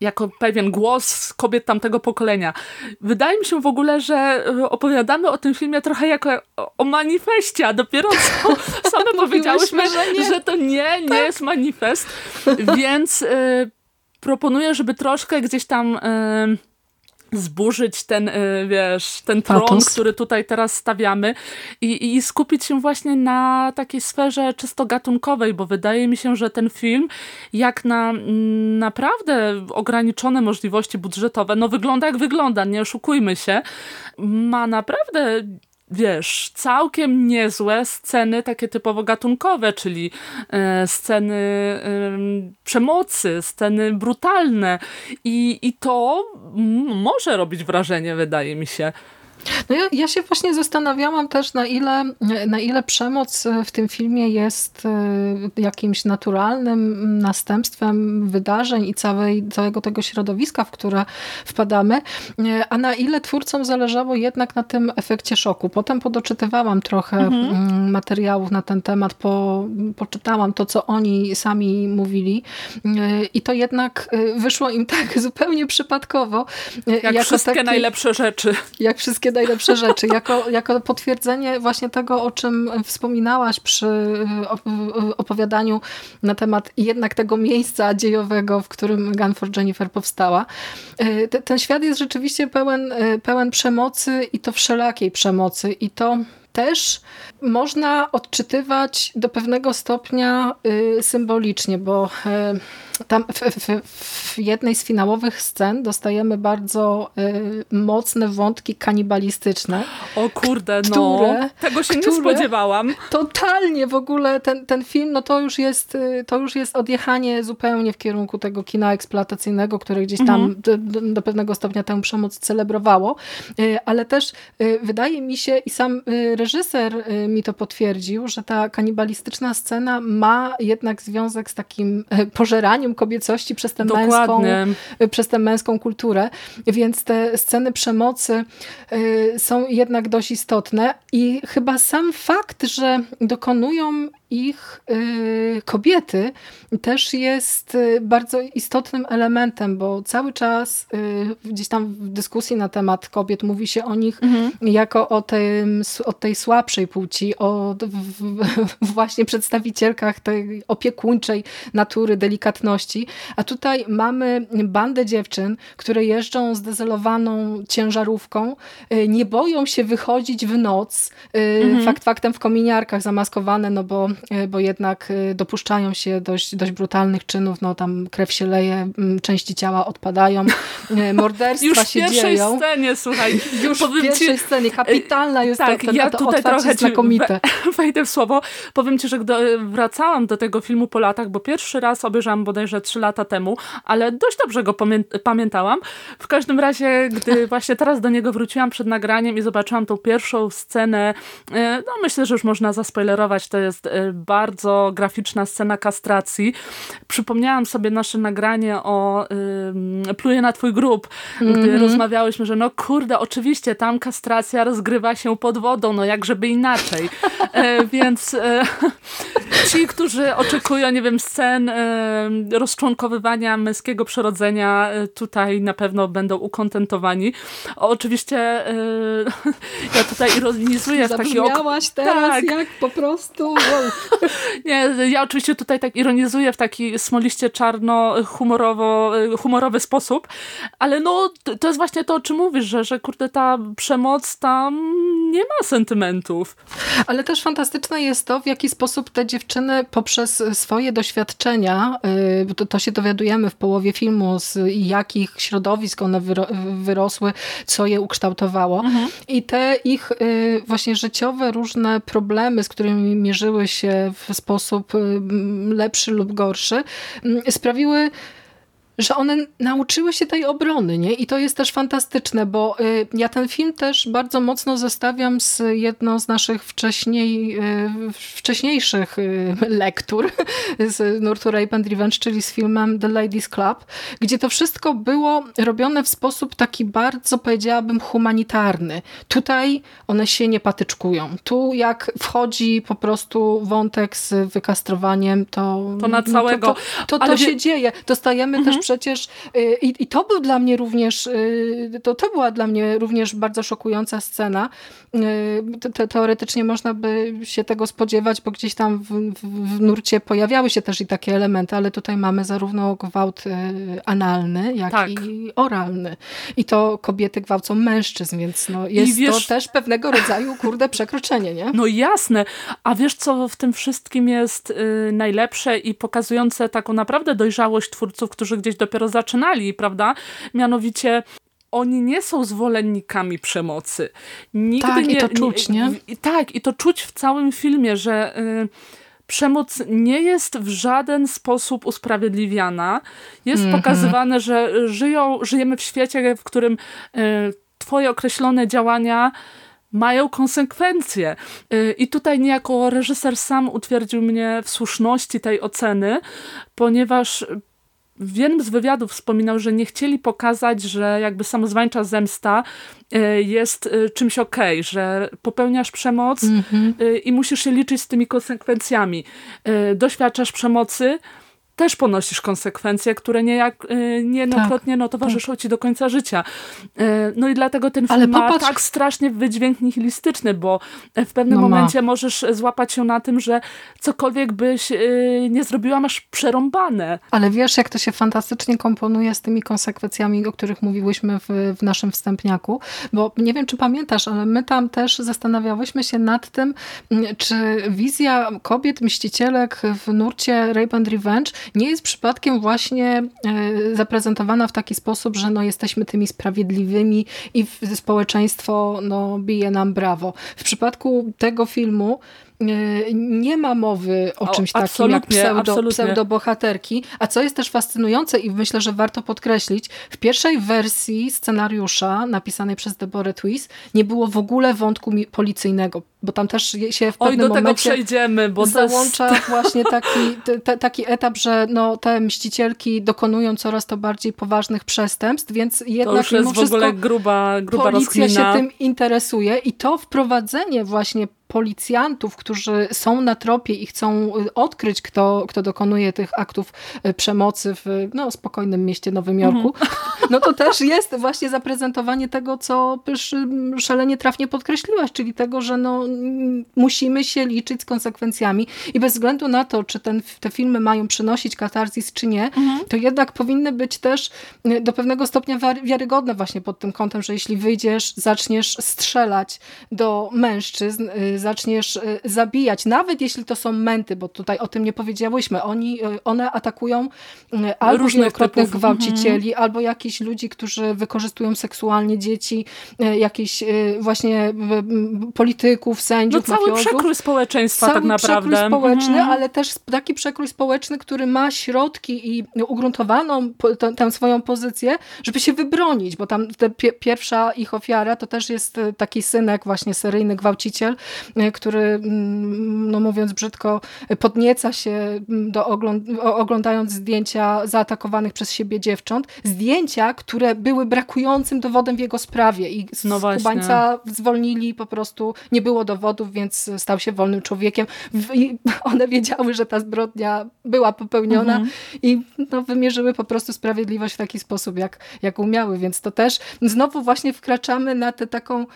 jako pewien głos kobiet tamtego pokolenia. Wydaje mi się w ogóle, że y, opowiadamy o tym filmie trochę jako o manifestie, a dopiero co same powiedziałyśmy, że, że to nie, nie tak. jest manifest. Więc y, proponuję, żeby troszkę gdzieś tam... Y, zburzyć ten, y, wiesz, ten tron, który tutaj teraz stawiamy i, i skupić się właśnie na takiej sferze czysto gatunkowej, bo wydaje mi się, że ten film jak na mm, naprawdę ograniczone możliwości budżetowe, no wygląda jak wygląda, nie oszukujmy się, ma naprawdę wiesz, całkiem niezłe sceny takie typowo gatunkowe, czyli e, sceny przemocy, sceny brutalne i, i to może robić wrażenie, wydaje mi się. No ja, ja się właśnie zastanawiałam też, na ile, na ile przemoc w tym filmie jest e, jakimś naturalnym następstwem wydarzeń i całej, całego tego środowiska, w które wpadamy, e, a na ile twórcom zależało jednak na tym efekcie szoku. Potem podoczytywałam trochę mhm. Mm, materiałów na ten temat, po, poczytałam to, co oni sami mówili e, i to jednak wyszło im tak zupełnie przypadkowo. Jak wszystkie takie, najlepsze rzeczy. Jak wszystkie najlepsze rzeczy. Jako, jako potwierdzenie właśnie tego, o czym wspominałaś przy opowiadaniu na temat jednak tego miejsca dziejowego, w którym Gun for Jennifer powstała. Ten świat jest rzeczywiście pełen, pełen przemocy i to wszelakiej przemocy i to też można odczytywać do pewnego stopnia y, symbolicznie, bo y, tam w, w, w, jednej z finałowych scen dostajemy bardzo y, mocne wątki kanibalistyczne. O kurde, no. Które, tego się nie spodziewałam. Totalnie w ogóle ten, ten film, no to już, jest, to już jest odjechanie zupełnie w kierunku tego kina eksploatacyjnego, które gdzieś tam mhm. do, do, do, pewnego stopnia tę przemoc celebrowało. Ale też wydaje mi się i sam reżyser mi to potwierdził, że ta kanibalistyczna scena ma jednak związek z takim e, pożeraniem kobiecości przez tę, męską, e, przez tę męską kulturę, więc te sceny przemocy e, są jednak dość istotne i chyba sam fakt, że dokonują ich y, kobiety też jest y, bardzo istotnym elementem, bo cały czas y, gdzieś tam w dyskusji na temat kobiet mówi się o nich mhm. jako o, tym, o tej słabszej płci, o w, właśnie przedstawicielkach tej opiekuńczej natury, delikatności, a tutaj mamy bandę dziewczyn, które jeżdżą zdezelowaną ciężarówką, nie boją się wychodzić w noc, mhm. fakt faktem w kominiarkach zamaskowane, no bo bo jednak e, dopuszczają się dość, dość brutalnych czynów, no tam krew się leje, części ciała odpadają, e, morderstwa Już się dzieją. Już w pierwszej scenie, słuchaj. Już w pierwszej ci... scenie, kapitalna jest tak, to, to, ja to tutaj trochę znakomite. Wejdę w słowo. Powiem ci, że gdy wracałam do tego filmu po latach, bo pierwszy raz obejrzałam bodajże trzy lata temu, ale dość dobrze go pamię pamiętałam. W każdym razie, gdy właśnie teraz do niego wróciłam przed nagraniem i zobaczyłam tą pierwszą scenę, no myślę, że już można zaspoilerować, to jest bardzo graficzna scena kastracji. Przypomniałam sobie nasze nagranie o y, Pluję na twój grób, mm -hmm. gdy mhm. rozmawiałyśmy, że no kurde, oczywiście tam kastracja rozgrywa się pod wodą, no jak żeby inaczej. E, więc e, ci, którzy oczekują, nie wiem, scen e, rozczłonkowywania męskiego przyrodzenia, tutaj na pewno będą ukontentowani. O, oczywiście ja tutaj ironizuję w taki ok... teraz tak. jak po prostu wow. Nie, ja oczywiście tutaj tak ironizuję w taki smoliście czarno humorowo, humorowy sposób, ale no to jest właśnie to, o czym mówisz, że, że kurde ta przemoc tam nie ma sentymentów. Ale też fantastyczne jest to, w jaki sposób te dziewczyny poprzez swoje doświadczenia, y, to, to się dowiadujemy w połowie filmu, z jakich środowisk one wyrosły, co je ukształtowało. Mhm. I te ich y, właśnie życiowe różne problemy, z którymi mierzyły się w sposób y, lepszy lub gorszy, mm, sprawiły że one nauczyły się tej obrony, nie? I to jest też fantastyczne, bo y, ja ten film też bardzo mocno zestawiam z jedną z naszych wcześniej, y, wcześniejszych y, lektur z nurtu Rape and Revenge, czyli z filmem The Ladies Club, gdzie to wszystko było robione w sposób taki bardzo, powiedziałabym, humanitarny. Tutaj one się nie patyczkują. Tu jak wchodzi po prostu wątek z wykastrowaniem, to... To na całego... No to, to, to, to się dzieje. Dostajemy mhm. też przecież y, i, i to był dla mnie również, y, to, to była dla mnie również bardzo szokująca scena. Y, teoretycznie można by się tego spodziewać, bo gdzieś tam w, w, w nurcie pojawiały się też i takie elementy, ale tutaj mamy zarówno gwałt analny, jak tak. i oralny. I to kobiety gwałcą mężczyzn, więc no jest wiesz, to też pewnego rodzaju, kurde, przekroczenie, nie? No jasne. A wiesz, co w tym wszystkim jest najlepsze i pokazujące taką naprawdę dojrzałość twórców, którzy gdzieś dopiero zaczynali, prawda? Mianowicie oni nie są zwolennikami przemocy. Nigdy tak, nie, i to czuć, nie? nie? Tak, i to czuć w całym filmie, że y, przemoc nie jest w żaden sposób usprawiedliwiana. Jest mm -hmm. pokazywane, że żyją, żyjemy w świecie, w którym y, twoje określone działania mają konsekwencje. Y, I tutaj niejako reżyser sam utwierdził mnie w słuszności tej oceny, ponieważ w jednym z wywiadów wspominał, że nie chcieli pokazać, że jakby samozwańcza zemsta e, jest e, czymś okej, okay, że popełniasz przemoc mm -hmm. i musisz się liczyć z tymi konsekwencjami. Doświadczasz przemocy, też ponosisz konsekwencje, które niejak, y, niejednokrotnie tak, no, towarzyszą tak. ci do końca życia. Y, no i dlatego ten film ma tak strasznie wydźwięk nihilistyczny, bo w pewnym no momencie możesz złapać się na tym, że cokolwiek byś y, nie zrobiła, masz przerąbane. Ale wiesz, jak to się fantastycznie komponuje z tymi konsekwencjami, o których mówiłyśmy w, w naszym wstępniaku, bo nie wiem, czy pamiętasz, ale my tam też zastanawiałyśmy się nad tym, czy wizja kobiet, mścicielek w nurcie Rape and Revenge nie jest przypadkiem właśnie e, zaprezentowana w taki sposób, że no jesteśmy tymi sprawiedliwymi i społeczeństwo no, bije nam brawo. W przypadku tego filmu nie ma mowy o czymś o, takim jak pseudo, pseudobohaterki. A co jest też fascynujące i myślę, że warto podkreślić, w pierwszej wersji scenariusza napisanej przez Deborah Twist nie było w ogóle wątku policyjnego, bo tam też się w pewnym Oj, do momencie tego przejdziemy, bo załącza jest... właśnie taki, te, taki etap, że no, te mścicielki dokonują coraz to bardziej poważnych przestępstw, więc jednak to już jest w ogóle gruba, gruba policja rozklina. się tym interesuje i to wprowadzenie właśnie policjantów, którzy są na tropie i chcą y, odkryć, kto, kto dokonuje tych aktów y, przemocy w no, spokojnym mieście Nowym Jorku, mhm. no to też jest właśnie zaprezentowanie tego, co szalenie trafnie podkreśliłaś, czyli tego, że no, musimy się liczyć z konsekwencjami i bez względu na to, czy ten, te filmy mają przynosić katarzis, czy nie, mhm. to jednak powinny być też y, do pewnego stopnia wiarygodne właśnie pod tym kątem, że jeśli wyjdziesz, zaczniesz strzelać do mężczyzn, zaczniesz y, zabijać, nawet jeśli to są menty, bo tutaj o tym nie powiedziałyśmy, oni, y, one atakują y, albo Różnych wielokrotnych typów. gwałcicieli, mhm. albo jakichś ludzi, którzy wykorzystują seksualnie dzieci, jakichś właśnie polityków, sędziów, no, cały mafiozów. przekrój społeczeństwa cały tak naprawdę. przekrój społeczny, mhm. ale też taki przekrój społeczny, który ma środki i ugruntowaną tę swoją pozycję, żeby się wybronić, bo tam pierwsza ich ofiara to też jest taki synek, właśnie seryjny gwałciciel, E, który, mm, no mówiąc brzydko, podnieca się mm, do ogląd oglądając zdjęcia zaatakowanych przez siebie dziewcząt. Zdjęcia, które były brakującym dowodem w jego sprawie i z no Kubańca zwolnili po prostu, nie było dowodów, więc stał się wolnym człowiekiem. I one wiedziały, że ta zbrodnia była popełniona mhm. i no, wymierzyły po prostu sprawiedliwość w taki sposób, jak, jak umiały, więc to też znowu właśnie wkraczamy na tę taką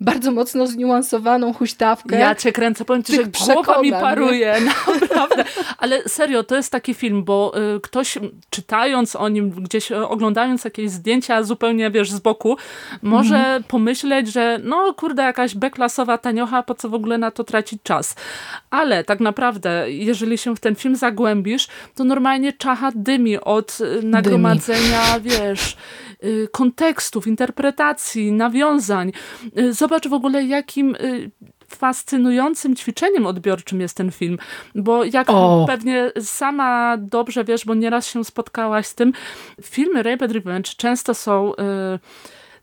bardzo mocno zniuansowaną huśtawkę. Ja cię kręcę, powiem ci, że głowa mi paruje, naprawdę. Ale serio, to jest taki film, bo y, ktoś czytając o nim, gdzieś y, oglądając jakieś zdjęcia zupełnie, wiesz, z boku, może mhm. pomyśleć, że no kurde, jakaś beklasowa taniocha, po co w ogóle na to tracić czas. Ale tak naprawdę, jeżeli się w ten film zagłębisz, to normalnie czacha dymi od y, nagromadzenia, dymi. wiesz, kontekstów, interpretacji, nawiązań. Y, zobacz w ogóle, jakim y, fascynującym ćwiczeniem odbiorczym jest ten film, bo jak o. pewnie sama dobrze wiesz, bo nieraz się spotkałaś z tym, filmy Rape and Revenge często są...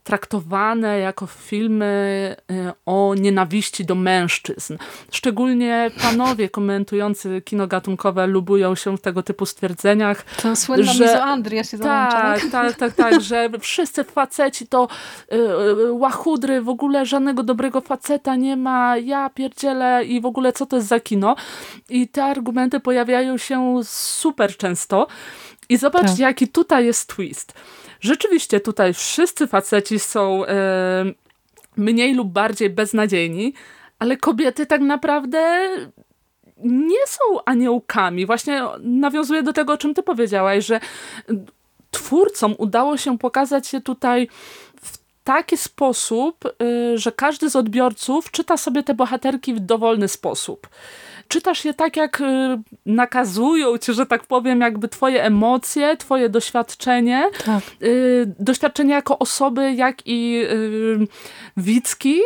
traktowane jako filmy y, o nienawiści do mężczyzn. Szczególnie panowie komentujący kino gatunkowe lubują się w tego typu stwierdzeniach. To słynna że, mizoandria się tak, tak, tak, tak, tak, że wszyscy faceci to y, y, łachudry, w ogóle żadnego dobrego faceta nie ma, ja pierdzielę i w ogóle co to jest za kino. I te argumenty pojawiają się super często. I zobacz, tak. jaki tutaj jest twist rzeczywiście tutaj wszyscy faceci są e, mniej lub bardziej beznadziejni, ale kobiety tak naprawdę nie są aniołkami. Właśnie nawiązuję do tego, o czym ty powiedziałaś, że twórcom udało się pokazać się tutaj w taki sposób, y, że każdy z odbiorców czyta sobie te bohaterki w dowolny sposób czytasz je tak, jak y, nakazują ci, że tak powiem, jakby twoje emocje, twoje doświadczenie, tak. Y, doświadczenie jako osoby, jak i y, widzki.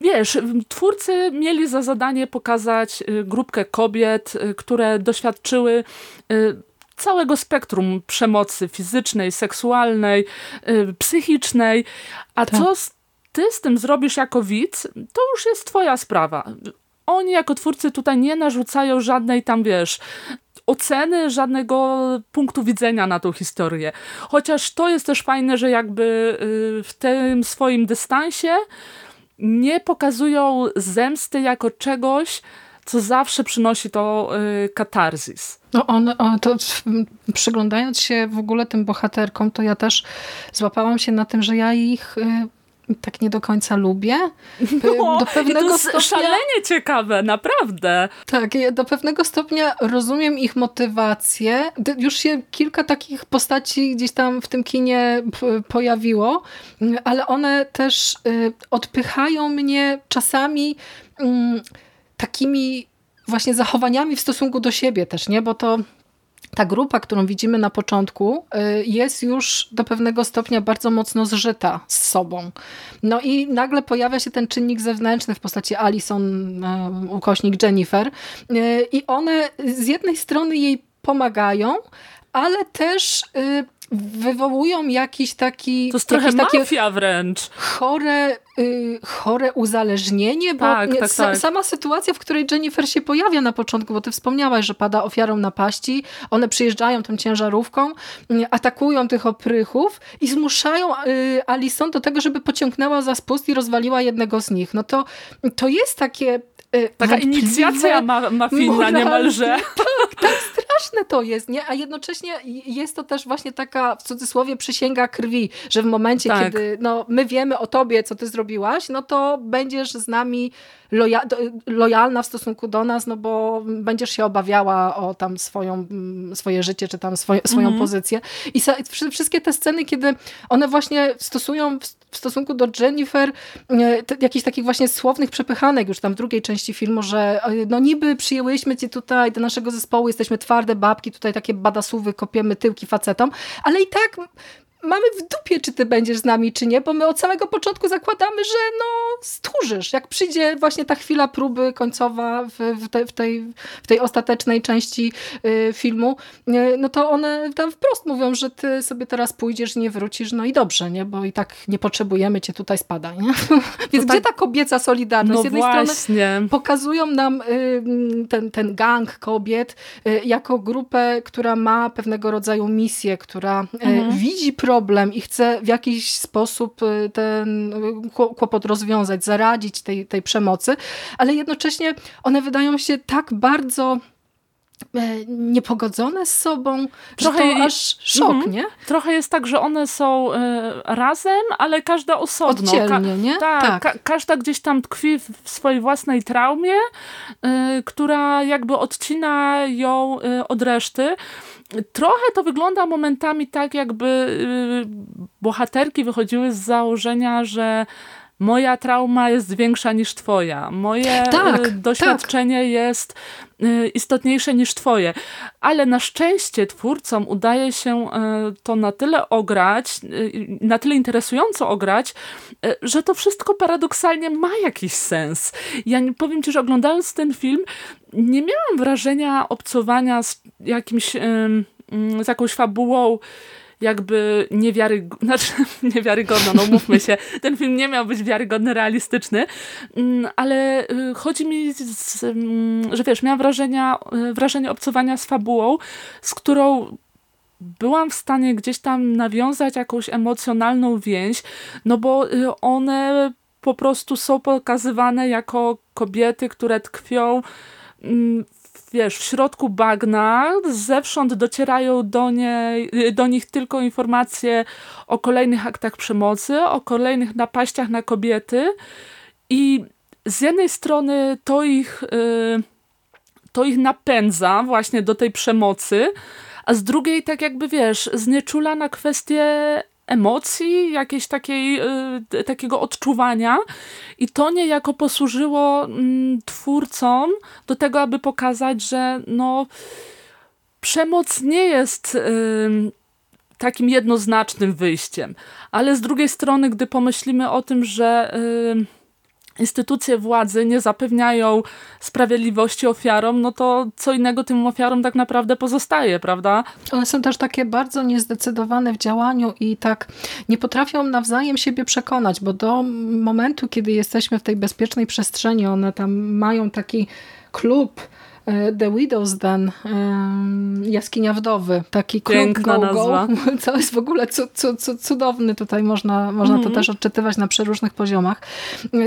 Wiesz, twórcy mieli za zadanie pokazać grupkę kobiet, które doświadczyły całego spektrum przemocy fizycznej, seksualnej, psychicznej, a tak. co ty z tym zrobisz jako widz, to już jest twoja sprawa oni jako twórcy tutaj nie narzucają żadnej tam, wiesz, oceny, żadnego punktu widzenia na tą historię. Chociaż to jest też fajne, że jakby y, w tym swoim dystansie nie pokazują zemsty jako czegoś, co zawsze przynosi to y, katarzis. No on, to przyglądając się w ogóle tym bohaterkom, to ja też złapałam się na tym, że ja ich y, tak nie do końca lubię. No, do pewnego to stopnia, szalenie ciekawe, naprawdę. Tak, do pewnego stopnia rozumiem ich motywację. Już się kilka takich postaci gdzieś tam w tym kinie pojawiło, ale one też y, odpychają mnie czasami mm, takimi właśnie zachowaniami w stosunku do siebie też, nie? Bo to ta grupa, którą widzimy na początku, y, jest już do pewnego stopnia bardzo mocno zżyta z sobą. No i nagle pojawia się ten czynnik zewnętrzny w postaci Alison, y, ukośnik Jennifer y, i one z jednej strony jej pomagają, ale też wywołują jakiś taki... To jest trochę mafia wręcz. Chore, y, chore uzależnienie, bo tak, tak, tak. sama sytuacja, w której Jennifer się pojawia na początku, bo ty wspomniałaś, że pada ofiarą napaści, one przyjeżdżają tą ciężarówką, y, atakują tych oprychów i zmuszają y, Alison do tego, żeby pociągnęła za spust i rozwaliła jednego z nich. No to, to jest takie Y, Taka inicjacja ma mafijna niemalże. Tak, tak straszne to jest, nie? A jednocześnie jest to też właśnie taka, w cudzysłowie, przysięga krwi, że w momencie, tak. kiedy no, my wiemy o tobie, co ty zrobiłaś, no to będziesz z nami loja lojalna w stosunku do nas, no bo będziesz się obawiała o tam swoją, swoje życie, czy tam swoje, swoją mm -hmm. pozycję. I wszystkie te sceny, kiedy one właśnie stosują w stosunku do Jennifer e, jakichś takich właśnie słownych przepychanek już tam w drugiej części filmu, że e, no niby przyjęłyśmy cię tutaj do naszego zespołu, jesteśmy twarde babki, tutaj takie badasówy, kopiemy tyłki facetom, ale i tak mamy w dupie, czy ty będziesz z nami, czy nie, bo my od samego początku zakładamy, że no stchórzysz. Jak przyjdzie właśnie ta chwila próby końcowa w, w, te, w, tej, w tej ostatecznej części y, filmu, y, no to one tam wprost mówią, że ty sobie teraz pójdziesz nie wrócisz, no i dobrze, nie? bo i tak nie potrzebujemy cię tutaj spada. Nie? Więc tak... gdzie ta kobieca solidarność? No z jednej właśnie. strony pokazują nam y, ten, ten gang kobiet y, jako grupę, która ma pewnego rodzaju misję, która y, mhm. widzi problem i chce w jakiś sposób y, ten kłopot rozwiązać, zaradzić tej, tej przemocy, ale jednocześnie one wydają się tak bardzo niepogodzone z sobą, trochę że to aż szok, mm, nie? Trochę jest tak, że one są y, razem, ale każda osobno. Oddzielnie, nie? Tak, tak. Ka każda gdzieś tam tkwi w swojej własnej traumie, y, która jakby odcina ją od reszty. Trochę to wygląda momentami tak, jakby y, bohaterki wychodziły z założenia, że moja trauma jest większa niż twoja, moje y, tak, doświadczenie tak. jest y, istotniejsze niż twoje. Ale na szczęście twórcom udaje się to na tyle ograć, na tyle interesująco ograć, że to wszystko paradoksalnie ma jakiś sens. Ja powiem ci, że oglądając ten film nie miałam wrażenia obcowania z jakimś, mm, z jakąś fabułą jakby niewiarygodną, znaczy niewiarygodną, no mówmy się, ten film nie miał być wiarygodny, realistyczny, mm, ale y, chodzi mi, z, mm, że wiesz, miałam wrażenia, y, wrażenie obcowania z fabułą, z którą byłam w stanie gdzieś tam nawiązać jakąś emocjonalną więź, no bo y, one po prostu są pokazywane jako kobiety, które tkwią Mm, wiesz, w środku bagna, zewsząd docierają do, niej, do nich tylko informacje o kolejnych aktach przemocy, o kolejnych napaściach na kobiety. I z jednej strony to ich, y, to ich napędza właśnie do tej przemocy, a z drugiej tak jakby, wiesz, znieczula na kwestie emocji, jakiejś takiej, y, takiego odczuwania. I to niejako posłużyło mm, twórcom do tego, aby pokazać, że no, przemoc nie jest y, takim jednoznacznym wyjściem, ale z drugiej strony, gdy pomyślimy o tym, że y, instytucje władzy nie zapewniają sprawiedliwości ofiarom, no to co innego tym ofiarom tak naprawdę pozostaje, prawda? One są też takie bardzo niezdecydowane w działaniu i tak nie potrafią nawzajem siebie przekonać, bo do momentu, kiedy jesteśmy w tej bezpiecznej przestrzeni, one tam mają taki klub The Widow's Den, Jaskinia Wdowy, taki klub go, nazwa. go, co jest w ogóle cu, cu, cu, cudowny, tutaj można, można mm -hmm. to mhm. też odczytywać na przeróżnych poziomach.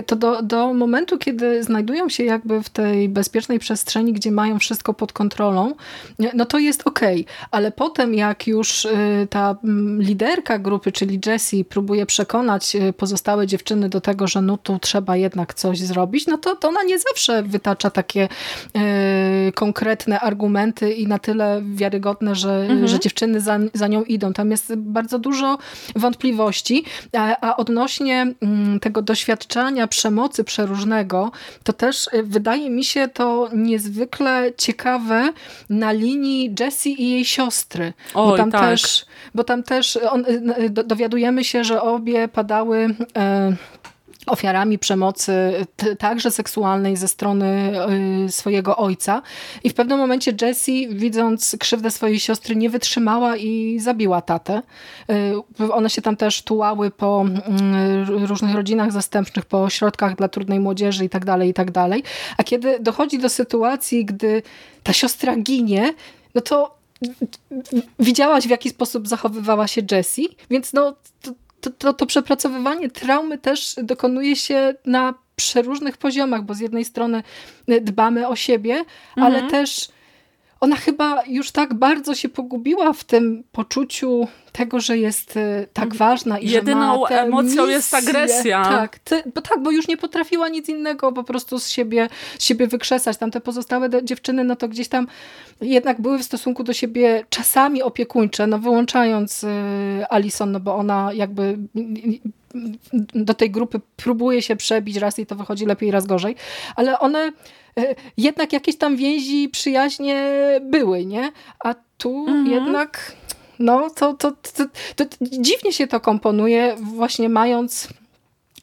To do, do momentu, kiedy znajdują się jakby w tej bezpiecznej przestrzeni, gdzie mają wszystko pod kontrolą, no to jest ok, ale potem jak już ta liderka grupy, czyli Jessie próbuje przekonać pozostałe dziewczyny do tego, że no tu trzeba jednak coś zrobić, no to, to ona nie zawsze wytacza takie e, konkretne argumenty i na tyle wiarygodne, że, mhm. że dziewczyny za, za nią idą. Tam jest bardzo dużo wątpliwości, a, a odnośnie mm, tego doświadczenia przemocy przeróżnego, to też e, wydaje mi się to niezwykle ciekawe na linii Jessie i jej siostry. Oj, bo tam tak. też, bo tam też on, e, dowiadujemy się, że obie padały e, ofiarami przemocy także seksualnej ze strony y, swojego ojca i w pewnym momencie Jessie widząc krzywdę swojej siostry nie wytrzymała i zabiła tatę. Y, one się tam też tułały po y, różnych rodzinach zastępczych, po ośrodkach dla trudnej młodzieży itd., tak itd. Tak A kiedy dochodzi do sytuacji, gdy ta siostra ginie, no to widziałaś w jaki sposób zachowywała się Jessie, więc no to, to, to, to przepracowywanie traumy też dokonuje się na przeróżnych poziomach, bo z jednej strony dbamy o siebie, mhm. ale też ona chyba już tak bardzo się pogubiła w tym poczuciu tego, że jest e, tak mhm. ważna i Jedyną że ma emocją misję. jest agresja. Tak, ty, bo tak, bo już nie potrafiła nic innego po prostu z siebie, z siebie wykrzesać. Tam te pozostałe dziewczyny, no to gdzieś tam jednak były w stosunku do siebie czasami opiekuńcze, no wyłączając y, Alison, no bo ona jakby do tej grupy próbuje się przebić raz i to wychodzi lepiej, raz gorzej, ale one E, jednak jakieś tam więzi, przyjaźnie były, nie? A tu mhm. jednak no to, to, to, to, dziwnie się to komponuje, właśnie mając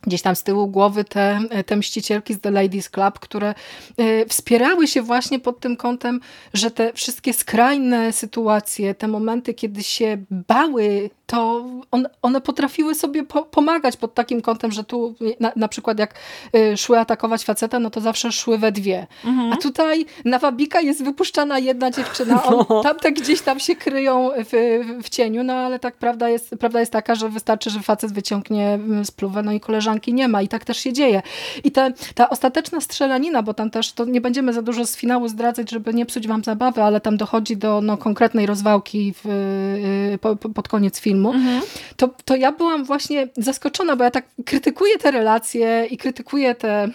gdzieś tam z tyłu głowy te, te mścicielki z The Ladies Club, które e, wspierały się właśnie pod tym kątem, że te wszystkie skrajne sytuacje, te momenty, kiedy się bały to on, one potrafiły sobie po, pomagać pod takim kątem, że tu na, na, przykład jak y, szły atakować faceta, no to zawsze szły we dwie. Mhm. A tutaj na wabika jest wypuszczana jedna dziewczyna, on, no. tamte gdzieś tam się kryją w, w cieniu, no ale tak prawda jest, prawda jest taka, że wystarczy, że facet wyciągnie mm, spluwę, no i koleżanki nie ma i tak też się dzieje. I te, ta ostateczna strzelanina, bo tam też, to nie będziemy za dużo z finału zdradzać, żeby nie psuć wam zabawy, ale tam dochodzi do no, konkretnej rozwałki w, y, po, pod koniec filmu filmu, mhm. to, to ja byłam właśnie zaskoczona, bo ja tak krytykuję te relacje i krytykuję te y,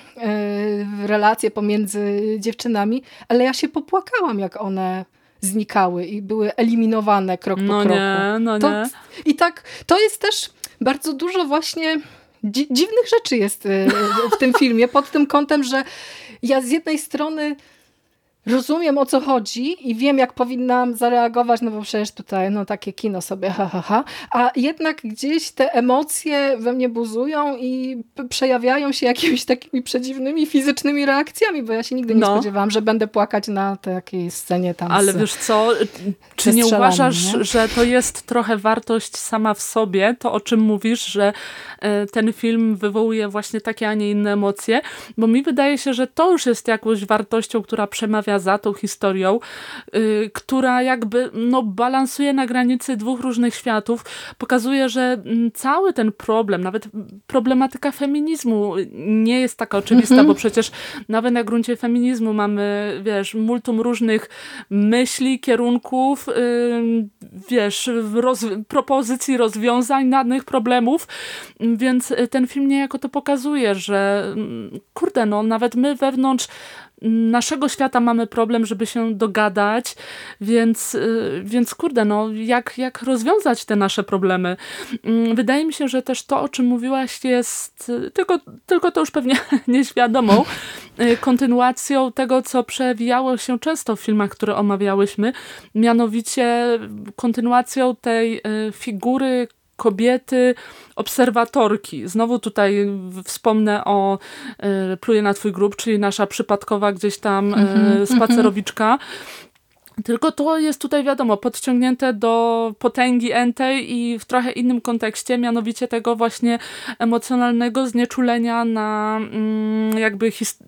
relacje pomiędzy dziewczynami, ale ja się popłakałam, jak one znikały i były eliminowane krok no po kroku. Nie, no to, nie. I tak, to jest też bardzo dużo właśnie dziwnych rzeczy jest e, w tym filmie, pod tym kątem, że ja z jednej strony rozumiem o co chodzi i wiem jak powinnam zareagować, no bo przecież tutaj no takie kino sobie ha, ha, ha. a jednak gdzieś te emocje we mnie buzują i przejawiają się jakimiś takimi przedziwnymi fizycznymi reakcjami, bo ja się nigdy nie no. spodziewałam, że będę płakać na takiej scenie tam Ale z, wiesz co, czy nie uważasz, nie? że to jest trochę wartość sama w sobie, to o czym mówisz, że e, ten film wywołuje właśnie takie, a nie inne emocje, bo mi wydaje się, że to już jest jakąś wartością, która przemawia za tą historią, yy, która jakby no, balansuje na granicy dwóch różnych światów, pokazuje, że mm, cały ten problem, nawet problematyka feminizmu nie jest taka oczywista, mm -hmm. bo przecież nawet na gruncie feminizmu mamy, wiesz, multum różnych myśli, kierunków, yy, wiesz, roz propozycji, rozwiązań danych problemów, więc ten film niejako to pokazuje, że mm, kurde, no nawet my wewnątrz naszego świata mamy problem, żeby się dogadać, więc, y, więc kurde, no jak, jak rozwiązać te nasze problemy? Mm, wydaje mi się, że też to, o czym mówiłaś jest, y, tylko, tylko to już pewnie nieświadomą, y, kontynuacją tego, co przewijało się często w filmach, które omawiałyśmy, mianowicie kontynuacją tej figury kobiety, obserwatorki. Znowu tutaj wspomnę o y, Pluję na twój grób, czyli nasza przypadkowa gdzieś tam y, spacerowiczka, tylko to jest tutaj wiadomo, podciągnięte do potęgi entej i w trochę innym kontekście, mianowicie tego właśnie emocjonalnego znieczulenia na mm, jakby his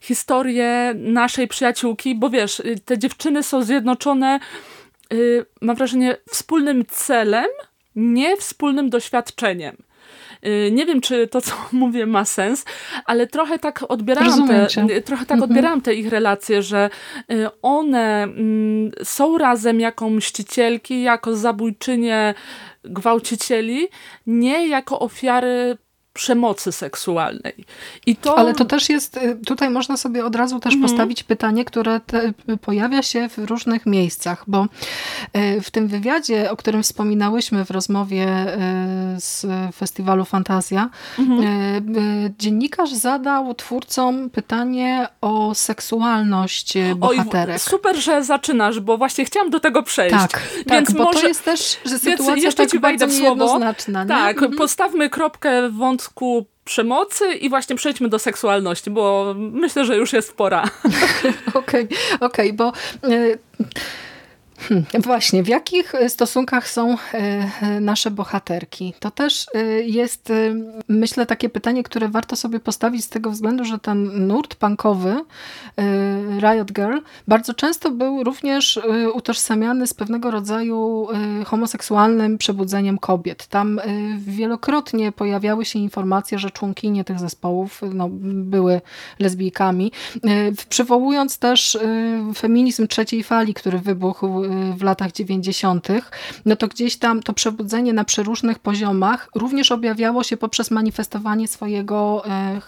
historię naszej przyjaciółki, bo wiesz, y, te dziewczyny są zjednoczone, yy, mam wrażenie, wspólnym celem, nie wspólnym doświadczeniem. Y, nie wiem, czy to, co mówię, ma sens, ale trochę tak odbierałam, te, trochę tak mhm. odbierałam te ich relacje, że y, one mm, są razem jako mścicielki, jako zabójczynie gwałcicieli, nie jako ofiary przemocy seksualnej. I to... Ale to też jest, y, tutaj można sobie od razu też mhm. postawić pytanie, które te, pojawia się w różnych miejscach, bo y, w tym wywiadzie, o którym wspominałyśmy w rozmowie y, z festiwalu Fantazja, mhm. dziennikarz zadał twórcom pytanie o seksualność bohaterek. Oj, super, że zaczynasz, bo właśnie chciałam do tego przejść. Tak, tak więc tak, bo może... to jest też, że sytuacja jeszcze tak ci wejdę w słowo. Tak, mhm. postawmy kropkę wątku przemocy i właśnie przejdźmy do seksualności, bo myślę, że już jest pora. Okej, okay, okay, bo... Y Hmm, właśnie, w jakich stosunkach są e, nasze bohaterki? To też e, jest, e, myślę, takie pytanie, które warto sobie postawić z tego względu, że ten nurt punkowy Riot Girl bardzo często był również utożsamiany z pewnego rodzaju homoseksualnym przebudzeniem kobiet. Tam wielokrotnie pojawiały się informacje, że członkinie tych zespołów no, były lesbijkami, przywołując też feminizm trzeciej fali, który wybuchł w latach 90., no to gdzieś tam to przebudzenie na przeróżnych poziomach również objawiało się poprzez manifestowanie swojego e,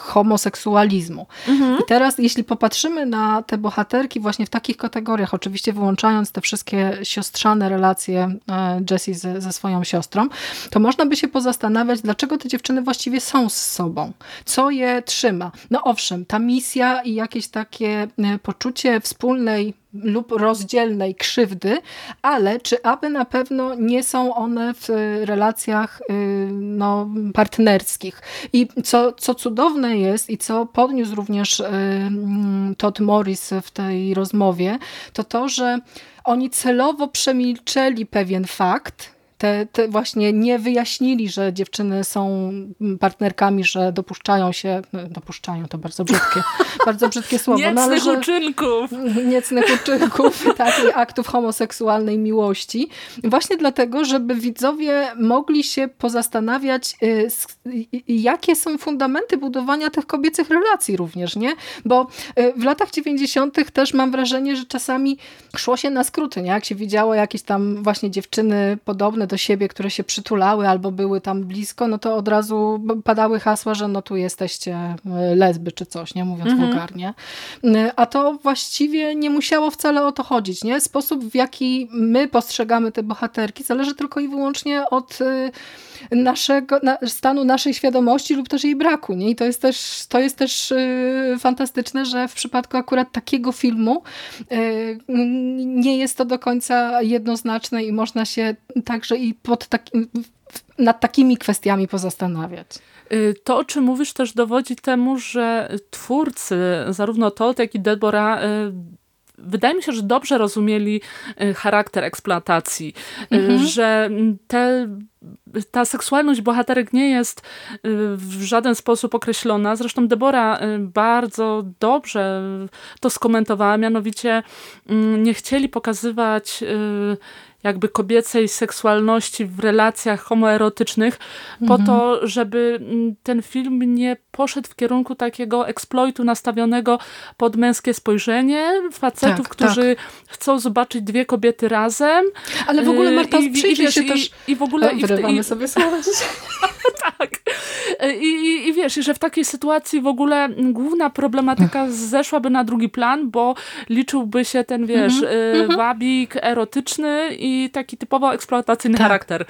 homoseksualizmu. Mhm. I teraz, jeśli popatrzymy na te bohaterki właśnie w takich kategoriach, oczywiście wyłączając te wszystkie siostrzane relacje e, Jessie ze, ze swoją siostrą, to można by się pozastanawiać, dlaczego te dziewczyny właściwie są z sobą. Co je trzyma? No owszem, ta misja i jakieś takie e, poczucie wspólnej lub rozdzielnej krzywdy, ale czy aby na pewno nie są one w relacjach y, no, partnerskich. I co, co cudowne jest i co podniósł również y, mm, Todd Morris w tej rozmowie, to to, że oni celowo przemilczeli pewien fakt, te, te właśnie nie wyjaśnili, że dziewczyny są partnerkami, że dopuszczają się, no, dopuszczają to bardzo brzydkie, bardzo brzydkie słowo. Niecnych no, ale, uczynków. Niecnych uczynków, tak, i aktów homoseksualnej miłości. Właśnie dlatego, żeby widzowie mogli się pozastanawiać, y, jakie są fundamenty budowania tych kobiecych relacji również, nie? Bo y, w latach 90. też mam wrażenie, że czasami szło się na skróty, nie? Jak się widziało jakieś tam właśnie dziewczyny podobne do siebie, które się przytulały albo były tam blisko, no to od razu padały hasła, że no tu jesteście e, lesby czy coś, nie mówiąc mhm. wulgarnie. A to właściwie nie musiało wcale o to chodzić. Nie? Sposób, w jaki my postrzegamy te bohaterki, zależy tylko i wyłącznie od e, naszego, na, stanu naszej świadomości lub też jej braku. Nie? I to jest też, to jest też yy, fantastyczne, że w przypadku akurat takiego filmu yy, nie jest to do końca jednoznaczne i można się także i pod taki, nad takimi kwestiami pozastanawiać. Y, to, o czym mówisz, też dowodzi temu, że twórcy, zarówno Todd, jak i Deborah, y, wydaje mi się, że dobrze rozumieli y, charakter eksploatacji, mhm. że te ta seksualność bohaterek nie jest w żaden sposób określona. Zresztą Debora bardzo dobrze to skomentowała, mianowicie mm, nie chcieli pokazywać jakby kobiecej seksualności w relacjach homoerotycznych mhm. po to, żeby mm, ten film nie poszedł w kierunku takiego eksploitu nastawionego pod męskie spojrzenie facetów, tak, którzy tak. chcą zobaczyć dwie kobiety razem. Ale w ogóle Marta, I, przyjrzyj i, się i, też... I, w ogóle... Wyrywamy i, sobie słowa tak. I, i, I wiesz, że w takiej sytuacji w ogóle główna problematyka zeszłaby na drugi plan, bo liczyłby się ten, wiesz, mm -hmm. wabik erotyczny i taki typowo eksploatacyjny tak. charakter.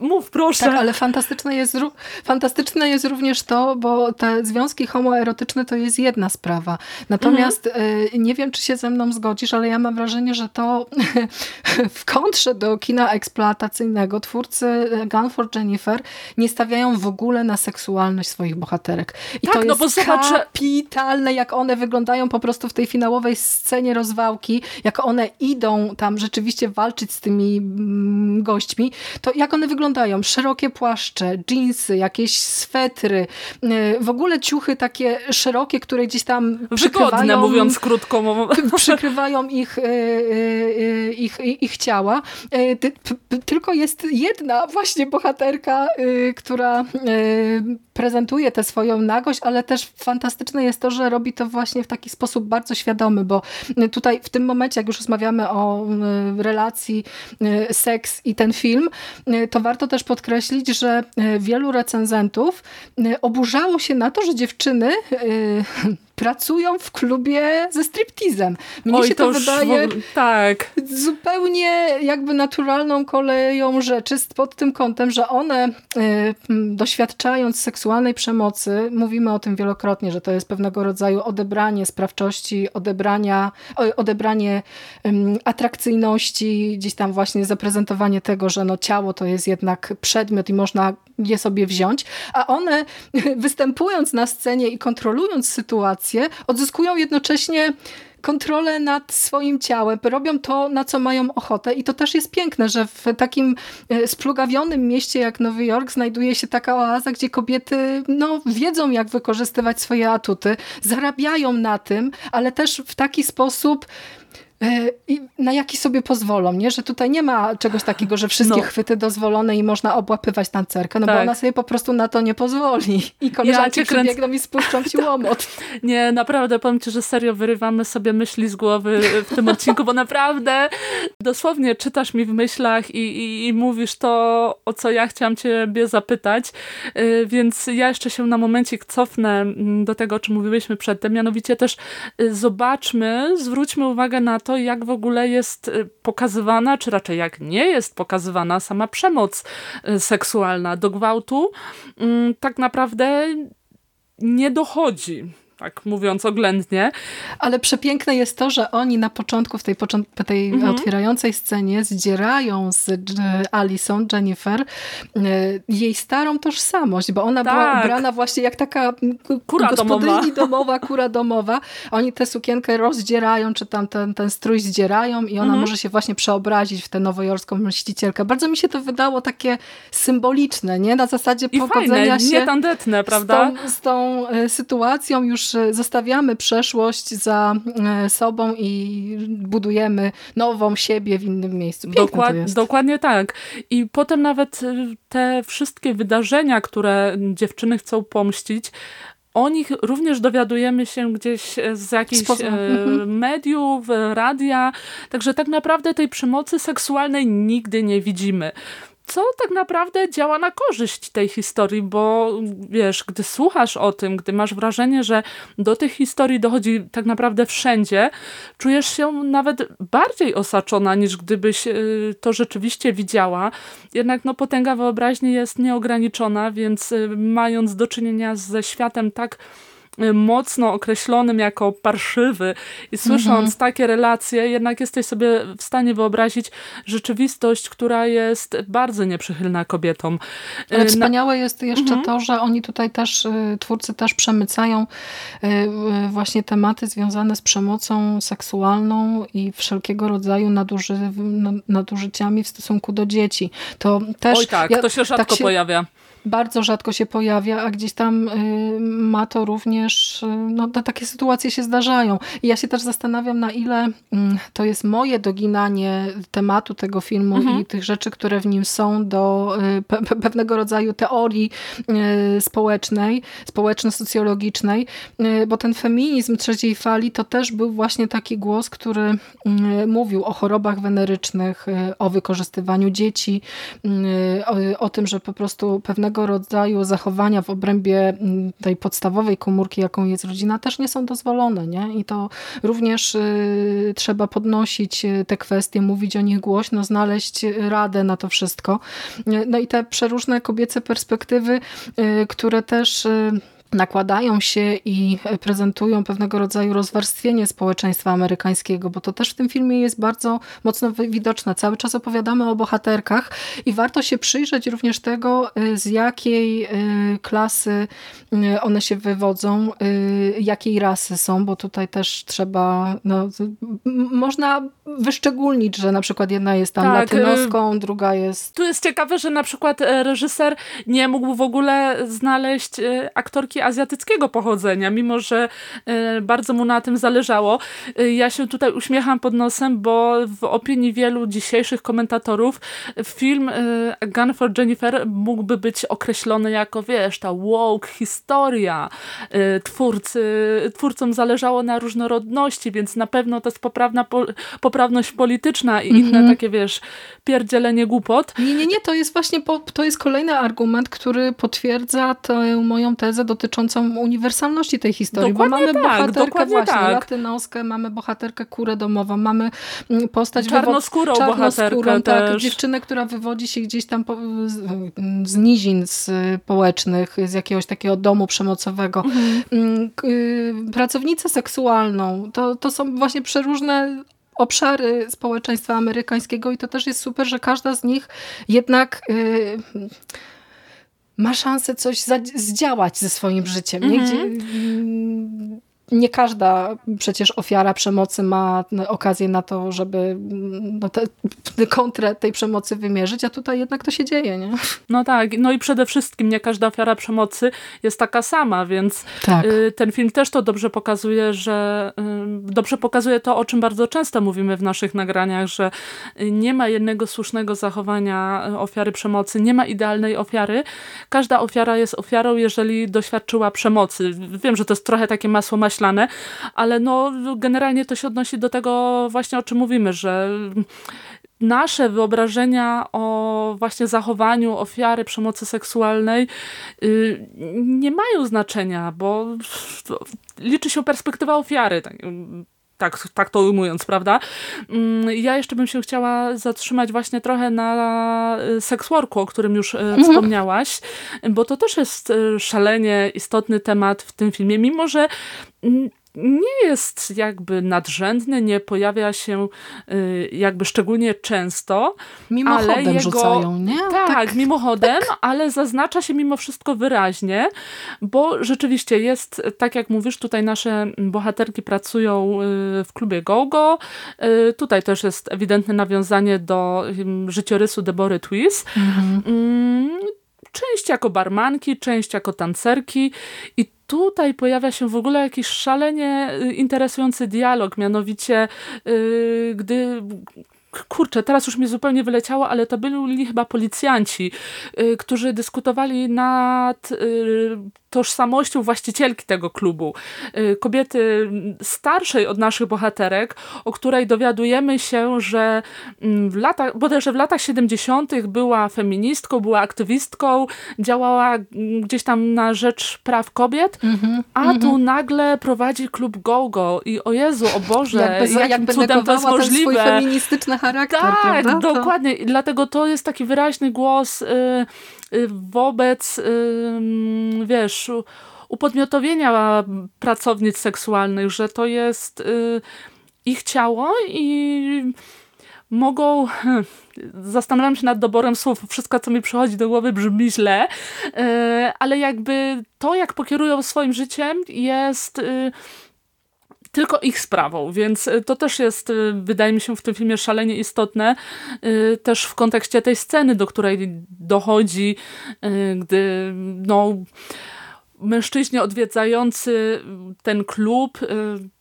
Mów proszę. Tak, ale fantastyczne jest, fantastyczne jest również to, bo te związki homoerotyczne to jest jedna sprawa. Natomiast mhm. nie wiem, czy się ze mną zgodzisz, ale ja mam wrażenie, że to w kontrze do kina eksploatacyjnego twórcy Gun for Jennifer nie stawiają w ogóle na seksualność swoich bohaterek. I tak, to no jest bo zobacz, kapitalne, jak one wyglądają po prostu w tej finałowej scenie rozwałki, jak one idą tam rzeczywiście walczyć z tymi mm, gośćmi, to jak one wyglądają? Szerokie płaszcze, jeansy, jakieś swetry, y, w ogóle ciuchy takie szerokie, które gdzieś tam Wygodne, mówiąc krótko. Przykrywają ich, y, y, ich, ich ciała. Tylko jest jedna właśnie bohaterka, która prezentuje tę swoją nagość, ale też fantastyczne jest to, że robi to właśnie w taki sposób bardzo świadomy, bo tutaj w tym momencie, jak już rozmawiamy o relacji seks i ten film, to warto też podkreślić, że wielu recenzentów oburzało się na to, że dziewczyny pracują w klubie ze striptizem. Mnie Oj, się to, to wydaje tak. zupełnie jakby naturalną koleją rzeczy pod tym kątem, że one y, doświadczając seksualnej przemocy, mówimy o tym wielokrotnie, że to jest pewnego rodzaju odebranie sprawczości, odebrania, odebranie atrakcyjności, gdzieś tam właśnie zaprezentowanie tego, że no ciało to jest jednak przedmiot i można je sobie wziąć, a one występując na scenie i kontrolując sytuację, odzyskują jednocześnie kontrolę nad swoim ciałem, robią to, na co mają ochotę. I to też jest piękne, że w takim e, splugawionym mieście jak Nowy Jork znajduje się taka oaza, gdzie kobiety no, wiedzą, jak wykorzystywać swoje atuty, zarabiają na tym, ale też w taki sposób i na jaki sobie pozwolą, nie? że tutaj nie ma czegoś takiego, że wszystkie no. chwyty dozwolone i można obłapywać tancerkę, no tak. bo ona sobie po prostu na to nie pozwoli i koleżanki ja kręc... przybiegną i spuszczą ci łomot. Nie, naprawdę powiem ci, że serio wyrywamy sobie myśli z głowy w tym odcinku, bo naprawdę dosłownie czytasz mi w myślach i, i, i mówisz to, o co ja chciałam ciebie zapytać, e, więc ja jeszcze się na momencik cofnę mm, do tego, o czym mówiłyśmy przedtem, mianowicie też e, zobaczmy, zwróćmy uwagę na to, jak w ogóle jest y, pokazywana, czy raczej jak nie jest pokazywana sama przemoc y, seksualna do gwałtu, mm, tak naprawdę nie dochodzi tak mówiąc oględnie. Ale przepiękne jest to, że oni na początku, w tej, tej mhm. otwierającej scenie zdzierają z Alison, Jennifer, e, jej starą tożsamość, bo ona tak. była ubrana właśnie jak taka kura gospodyni domowa. domowa, kura domowa. Oni tę sukienkę rozdzierają, czy tam ten, ten strój zdzierają i ona mhm. może się właśnie przeobrazić w tę nowojorską mścicielkę. Bardzo mi się to wydało takie symboliczne, nie? Na zasadzie I pogodzenia fajne, się tandetne, prawda? Z tą, z tą e, sytuacją już zostawiamy przeszłość za e, sobą i budujemy nową siebie w innym miejscu. Dokład, dokładnie tak. I potem nawet e, te wszystkie wydarzenia, które dziewczyny chcą pomścić, o nich również dowiadujemy się gdzieś e, z jakichś mhm. mediów, radia, także tak naprawdę tej przemocy seksualnej nigdy nie widzimy co tak naprawdę działa na korzyść tej historii, bo wiesz, gdy słuchasz o tym, gdy masz wrażenie, że do tych historii dochodzi tak naprawdę wszędzie, czujesz się nawet bardziej osaczona niż gdybyś y, to rzeczywiście widziała. Jednak no, potęga wyobraźni jest nieograniczona, więc y, mając do czynienia ze światem tak mocno określonym jako parszywy i słysząc mhm. takie relacje, jednak jesteś sobie w stanie wyobrazić rzeczywistość, która jest bardzo nieprzychylna kobietom. Ale y, wspaniałe jest jeszcze mhm. to, że oni tutaj też, y, twórcy też przemycają właśnie tematy związane z przemocą seksualną i wszelkiego rodzaju naduży, nadużyciami w stosunku do dzieci. To też... Oj tak, ja, to się rzadko tak się, pojawia bardzo rzadko się pojawia, a gdzieś tam y, ma to również, y, no takie sytuacje się zdarzają. I ja się też zastanawiam, na ile mm, to jest moje doginanie tematu tego filmu mhm. i tych rzeczy, które w nim są do y, pewnego rodzaju teorii społecznej, społeczno-socjologicznej, bo ten feminizm trzeciej fali to też był właśnie taki głos, który mówił o chorobach wenerycznych, o wykorzystywaniu dzieci, o, o tym, że po prostu pewnego pewnego rodzaju zachowania w obrębie mm, tej podstawowej komórki, jaką jest rodzina, też nie są dozwolone. Nie? I to również y, trzeba podnosić y, te kwestie, mówić o nich głośno, znaleźć radę na to wszystko. No i te przeróżne kobiece perspektywy, które też nakładają się i prezentują pewnego rodzaju rozwarstwienie społeczeństwa amerykańskiego, bo to też w tym filmie jest bardzo mocno widoczne. Cały czas opowiadamy o bohaterkach i warto się przyjrzeć również tego, y, z jakiej y, klasy y, one się wywodzą, jakiej rasy są, bo tutaj też trzeba, no, można wyszczególnić, że na przykład jedna jest tam tak, latynoską, druga jest... Tu jest ciekawe, że na przykład e, reżyser nie mógł w ogóle znaleźć e, azjatyckiego pochodzenia, mimo że e, bardzo mu na tym zależało. E, ja się tutaj uśmiecham pod nosem, bo w opinii wielu dzisiejszych komentatorów film e, Gun for Jennifer mógłby być określony jako, wiesz, ta woke historia. Twórcy, twórcom zależało na różnorodności, więc na pewno to jest poprawna po, poprawność polityczna i inne mm -hmm. takie, wiesz, pierdzielenie głupot. Nie, nie, nie, to jest właśnie, to jest kolejny argument, który potwierdza tę moją tezę dotyczącą dotyczącą uniwersalności tej historii, dokładnie bo mamy tak, bohaterkę właśnie tak. latynoskę, mamy bohaterkę kurę domową, mamy mm, postać czarnoskórą, czarnoskórą tak, dziewczynę, która wywodzi się gdzieś tam po, z, z nizin społecznych, z jakiegoś takiego domu przemocowego. Mhm. Mm, y, pracownicę seksualną, to, to są właśnie przeróżne obszary społeczeństwa amerykańskiego i to też jest super, że każda z nich jednak yy, ma szansę coś zdziałać ze swoim życiem. Mm -hmm. Gdzie, mm, nie każda przecież ofiara przemocy ma okazję na to, żeby no, te, kontrę tej przemocy wymierzyć, a tutaj jednak to się dzieje, nie? No tak, no i przede wszystkim nie każda ofiara przemocy jest taka sama, więc tak. Y, ten film też to dobrze pokazuje, że y, dobrze pokazuje to, o czym bardzo często mówimy w naszych nagraniach, że nie ma jednego słusznego zachowania ofiary przemocy, nie ma idealnej ofiary. Każda ofiara jest ofiarą, jeżeli doświadczyła przemocy. Wiem, że to jest trochę takie masło maślane, określane, ale no generalnie to się odnosi do tego właśnie o czym mówimy, że nasze wyobrażenia o właśnie zachowaniu ofiary przemocy seksualnej y, nie mają znaczenia, bo liczy się perspektywa ofiary. Tak, tak, to ujmując, prawda? Mm, ja jeszcze bym się chciała zatrzymać właśnie trochę na y, seksworku, o którym już y, mhm. wspomniałaś, bo to też jest y, szalenie istotny temat w tym filmie, mimo że mm, nie jest jakby nadrzędny, nie pojawia się y, jakby szczególnie często. Mimochodem ale jego, rzucają, nie? Tak, tak mimochodem, tak. ale zaznacza się mimo wszystko wyraźnie, bo rzeczywiście jest, tak jak mówisz, tutaj nasze bohaterki pracują y, w klubie GoGo. Y, tutaj też jest ewidentne nawiązanie do życiorysu Debory Twist. Mhm. Mm, część jako barmanki, część jako tancerki i tutaj pojawia się w ogóle jakiś szalenie y, interesujący dialog, mianowicie yy, gdy kurczę, teraz już mi zupełnie wyleciało, ale to byli chyba policjanci, yy, którzy dyskutowali nad tożsamością właścicielki tego klubu. Y, kobiety starszej od naszych bohaterek, o której dowiadujemy się, że mm, w latach, bodajże w latach 70. była feministką, była aktywistką, działała mm, gdzieś tam na rzecz praw kobiet, mm -hmm, a mm -hmm. tu nagle prowadzi klub GoGo i o Jezu, o Boże, jakby, jakim jakby cudem to jest możliwe. swój feministyczny charakter, Tak, prawda? dokładnie. I dlatego to jest taki wyraźny głos y, wobec, wiesz, upodmiotowienia pracownic seksualnych, że to jest y, ich ciało i mogą zastanawiam się nad doborem słów. Wszystko, co mi przychodzi do głowy brzmi źle, y, ale jakby to, jak pokierują swoim życiem jest y, tylko ich sprawą, więc to też jest, wydaje mi się, w tym filmie szalenie istotne, też w kontekście tej sceny, do której dochodzi, gdy no mężczyźni odwiedzający ten klub y,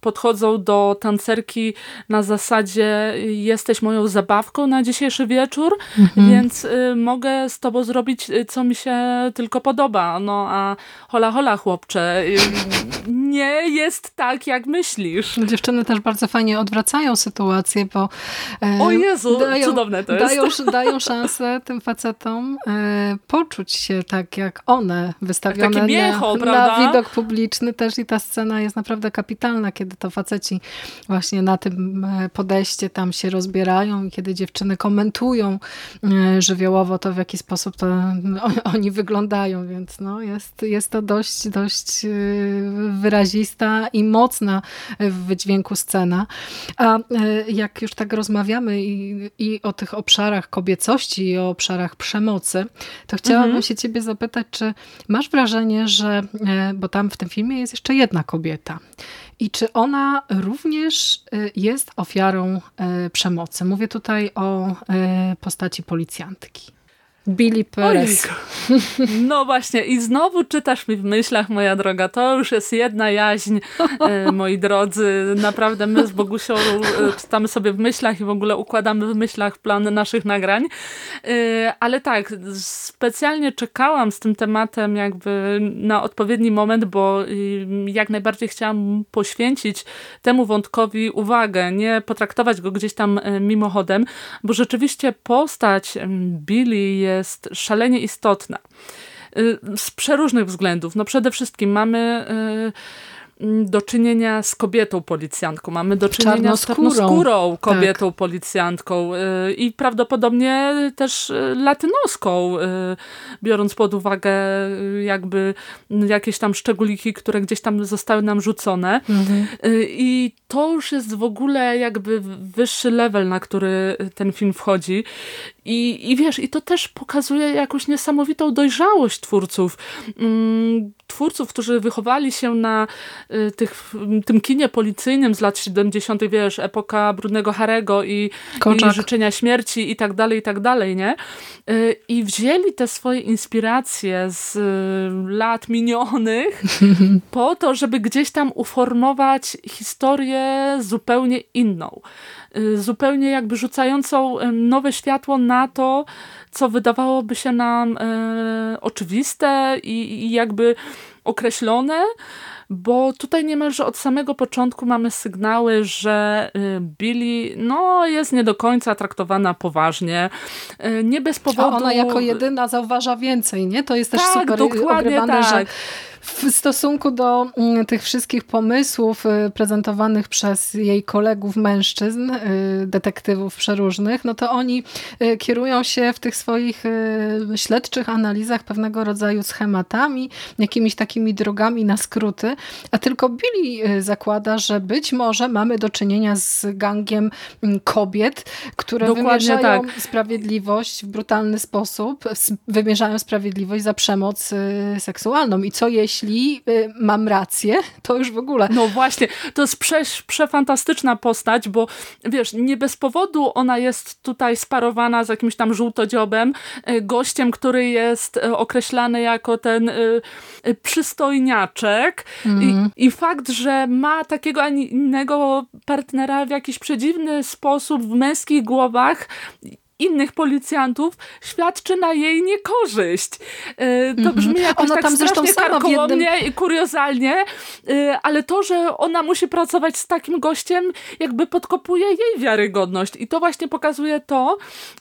podchodzą do tancerki na zasadzie jesteś moją zabawką na dzisiejszy wieczór, mhm. więc y, mogę z tobą zrobić y, co mi się tylko podoba. No a hola hola chłopcze, nie jest tak, jak myślisz. Dziewczyny też bardzo fajnie odwracają sytuację, bo e, o Jezu, dają, cudowne to dają, jest. Dają szansę tym facetom e, poczuć się tak, jak one, wystawione miecho, na, na, widok publiczny też i ta scena jest naprawdę kapitalna, kiedy to faceci właśnie na tym e, podejście tam się rozbierają i kiedy dziewczyny komentują żywiołowo to, w jaki sposób to oni wyglądają, więc no, jest, jest to dość, dość e, wyrazista i mocna w wydźwięku scena. A jak już tak rozmawiamy i, i o tych obszarach kobiecości i o obszarach przemocy, to chciałabym mhm. się ciebie zapytać, czy masz wrażenie, że, bo tam w tym filmie jest jeszcze jedna kobieta i czy ona również y, jest ofiarą przemocy. Mówię tutaj o postaci policjantki. Billy Perez. No właśnie i znowu czytasz mi w myślach, moja droga. To już jest jedna jaźń, e, moi drodzy. Naprawdę my z Bogusią e, czytamy sobie w myślach i w ogóle układamy w myślach plan naszych nagrań. E, ale tak, specjalnie czekałam z tym tematem jakby na odpowiedni moment, bo jak najbardziej chciałam poświęcić temu wątkowi uwagę, nie potraktować go gdzieś tam mimochodem, bo rzeczywiście postać Billy jest jest szalenie istotna. Y, z przeróżnych względów. No przede wszystkim mamy y, do czynienia z kobietą policjantką, mamy do czynienia z czarnoskórą kobietą tak. policjantką y, i prawdopodobnie też latynoską, biorąc pod uwagę jakby jakieś tam szczególiki, które gdzieś tam zostały nam rzucone. Mhm. I to już jest w ogóle jakby wyższy level, na który ten film wchodzi. I, I wiesz, i to też pokazuje jakąś niesamowitą dojrzałość twórców. Mm, twórców, którzy wychowali się na y, tych, tym kinie policyjnym z lat 70., wiesz, epoka Brudnego Harego i, i życzenia śmierci i tak dalej, i tak dalej, nie? Y, I wzięli te swoje inspiracje z y, lat minionych po to, żeby gdzieś tam uformować historię zupełnie inną. Y, zupełnie jakby rzucającą nowe światło na to, co wydawałoby się nam e, oczywiste i, i jakby określone, bo tutaj niemalże od samego początku mamy sygnały, że y, Billy no, jest nie do końca traktowana poważnie. Y, nie bez powodu... A ona jako jedyna zauważa więcej, nie? To jest też tak, super dokładnie tak. że w stosunku do mm, tych wszystkich pomysłów y, prezentowanych przez jej kolegów mężczyzn, y, detektywów przeróżnych, no to oni y, kierują się w tych swoich śledczych analizach pewnego rodzaju schematami, jakimiś takimi drogami na skróty, a tylko Billy zakłada, że być może mamy do czynienia z gangiem mm, kobiet, które Dokładnie wymierzają tak. sprawiedliwość w brutalny sposób, wymierzają sprawiedliwość za przemoc seksualną. I co jeśli jeśli y, mam rację, to już w ogóle. No właśnie, to jest prze, przefantastyczna postać, bo wiesz, nie bez powodu ona jest tutaj sparowana z jakimś tam żółtodziobem, y, gościem, który jest y, określany jako ten przystojniaczek mm. I, mhm. i fakt, że ma takiego, a innego partnera w jakiś przedziwny sposób w męskich głowach innych policjantów świadczy na jej niekorzyść. E, to mhm. brzmi jakoś ona tak tam strasznie karkołomnie jednym... i kuriozalnie, e, ale to, że ona musi pracować z takim gościem, jakby podkopuje jej wiarygodność. I to właśnie pokazuje to,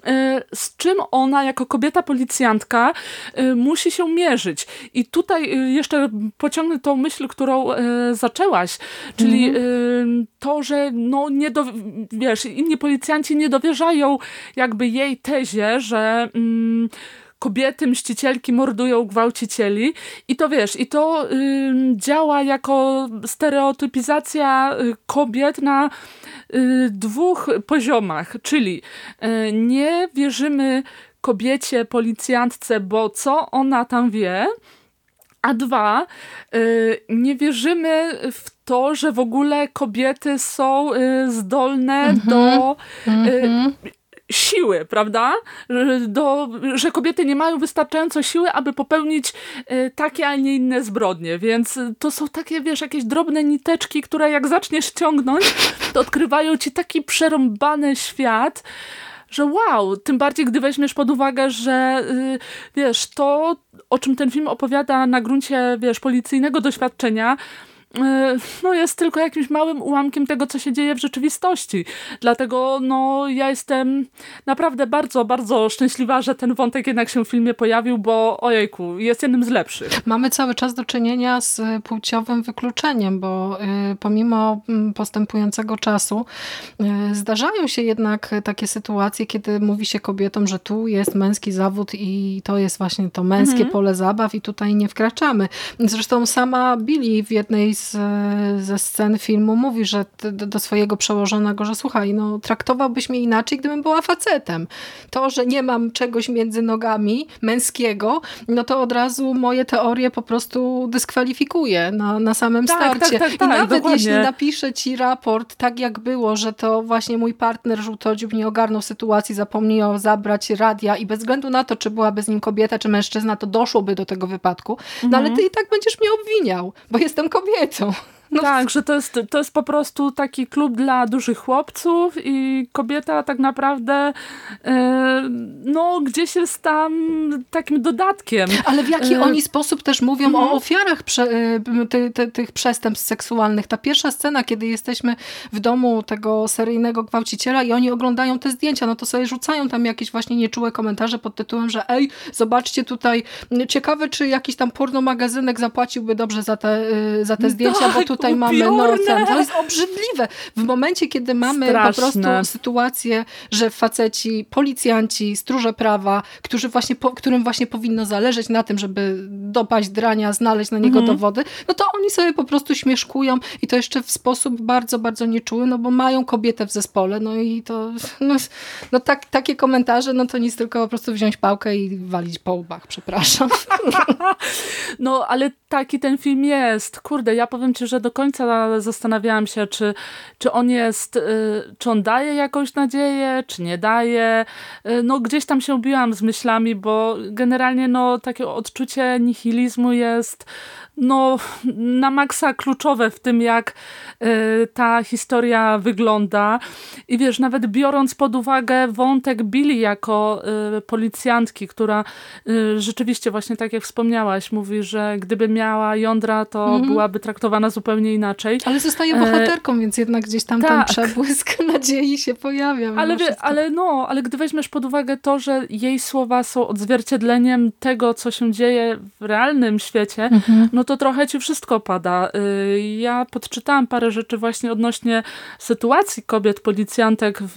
e, z czym ona jako kobieta policjantka musi się mierzyć. I tutaj jeszcze pociągnę tą myśl, którą zaczęłaś, czyli mhm. to, że no nie do, wiesz, inni policjanci nie dowierzają jakby jakby jej tezie, że mm, kobiety, mścicielki mordują gwałcicieli. I to wiesz, i to y, działa jako stereotypizacja y, kobiet na y, dwóch poziomach, czyli y, nie wierzymy kobiecie, policjantce, bo co ona tam wie, a dwa, y, nie wierzymy w to, że w ogóle kobiety są y, zdolne mm -hmm. do mm -hmm siły, prawda? Do, że kobiety nie mają wystarczająco siły, aby popełnić e, takie, a nie inne zbrodnie. Więc to są takie, wiesz, jakieś drobne niteczki, które jak zaczniesz ciągnąć, to odkrywają ci taki przerąbany świat, że wow, tym bardziej gdy weźmiesz pod uwagę, że y, wiesz, to o czym ten film opowiada na gruncie, wiesz, policyjnego doświadczenia, no, jest tylko jakimś małym ułamkiem tego, co się dzieje w rzeczywistości. Dlatego no, ja jestem naprawdę bardzo, bardzo szczęśliwa, że ten wątek jednak się w filmie pojawił, bo ojejku, jest jednym z lepszych. Mamy cały czas do czynienia z płciowym wykluczeniem, bo y, pomimo mm, postępującego czasu y, zdarzają się jednak takie sytuacje, kiedy mówi się kobietom, że tu jest męski zawód i to jest właśnie to męskie mhm. pole zabaw i tutaj nie wkraczamy. Zresztą sama Billy w jednej z, ze scen filmu mówi, że do swojego przełożonego, że słuchaj, no traktowałbyś mnie inaczej, gdybym była facetem. To, że nie mam czegoś między nogami męskiego, no to od razu moje teorie po prostu dyskwalifikuje na, na samym tak, tak starcie. Tak, tak, I nawet dokładnie. jeśli napiszę ci raport tak jak było, że to właśnie mój partner żółtodziób nie ogarnął sytuacji, zapomniał zabrać radia i bez względu na to, czy byłaby z nim kobieta, czy mężczyzna, to doszłoby do tego wypadku. No mhm. ale ty i tak będziesz mnie obwiniał, bo jestem kobietą. Exactement. No. Tak, że to jest, to jest po prostu taki klub dla dużych chłopców i kobieta tak naprawdę yy, no gdzieś jest tam takim dodatkiem. Ale w jaki yy. oni sposób też mówią mhm. o ofiarach prze, yy, ty, ty, tych przestępstw seksualnych. Ta pierwsza scena, kiedy jesteśmy w domu tego seryjnego gwałciciela i oni oglądają te zdjęcia, no to sobie rzucają tam jakieś właśnie nieczułe komentarze pod tytułem, że ej, zobaczcie tutaj, ciekawe czy jakiś tam porno magazynek zapłaciłby dobrze za te, za te zdjęcia, tak, bo tutaj mamy nocem. To jest obrzydliwe. W momencie, kiedy mamy Straszne. po prostu sytuację, że faceci, policjanci, stróże prawa, którzy właśnie, po, którym właśnie powinno zależeć na tym, żeby dopaść drania, znaleźć na niego mhm. dowody, no to oni sobie po prostu śmieszkują i to jeszcze w sposób bardzo, bardzo nieczuły, no bo mają kobietę w zespole, no i to no, no tak, takie komentarze, no to nic tylko po prostu wziąć pałkę i walić po łbach, przepraszam. No, ale taki ten film jest. Kurde, ja powiem ci, że do końca zastanawiałam się, czy, czy on jest, y, czy on daje jakąś nadzieję, czy nie daje. Y, no gdzieś tam się ubiłam z myślami, bo generalnie no takie odczucie nihilizmu jest no, na maksa kluczowe w tym, jak y, ta historia wygląda. I wiesz, nawet biorąc pod uwagę wątek Billy jako y, policjantki, która y, rzeczywiście właśnie tak jak wspomniałaś, mówi, że gdyby miała jądra, to mm -hmm. byłaby traktowana zupełnie inaczej. Ale zostaje bohaterką, e... więc jednak gdzieś tam tak. ten przebłysk nadziei się pojawia. Ale, wie, ale no, ale gdy weźmiesz pod uwagę to, że jej słowa są odzwierciedleniem tego, co się dzieje w realnym świecie, mm -hmm. no to trochę ci wszystko pada. Y, ja podczytałam parę rzeczy właśnie odnośnie sytuacji kobiet policjantek w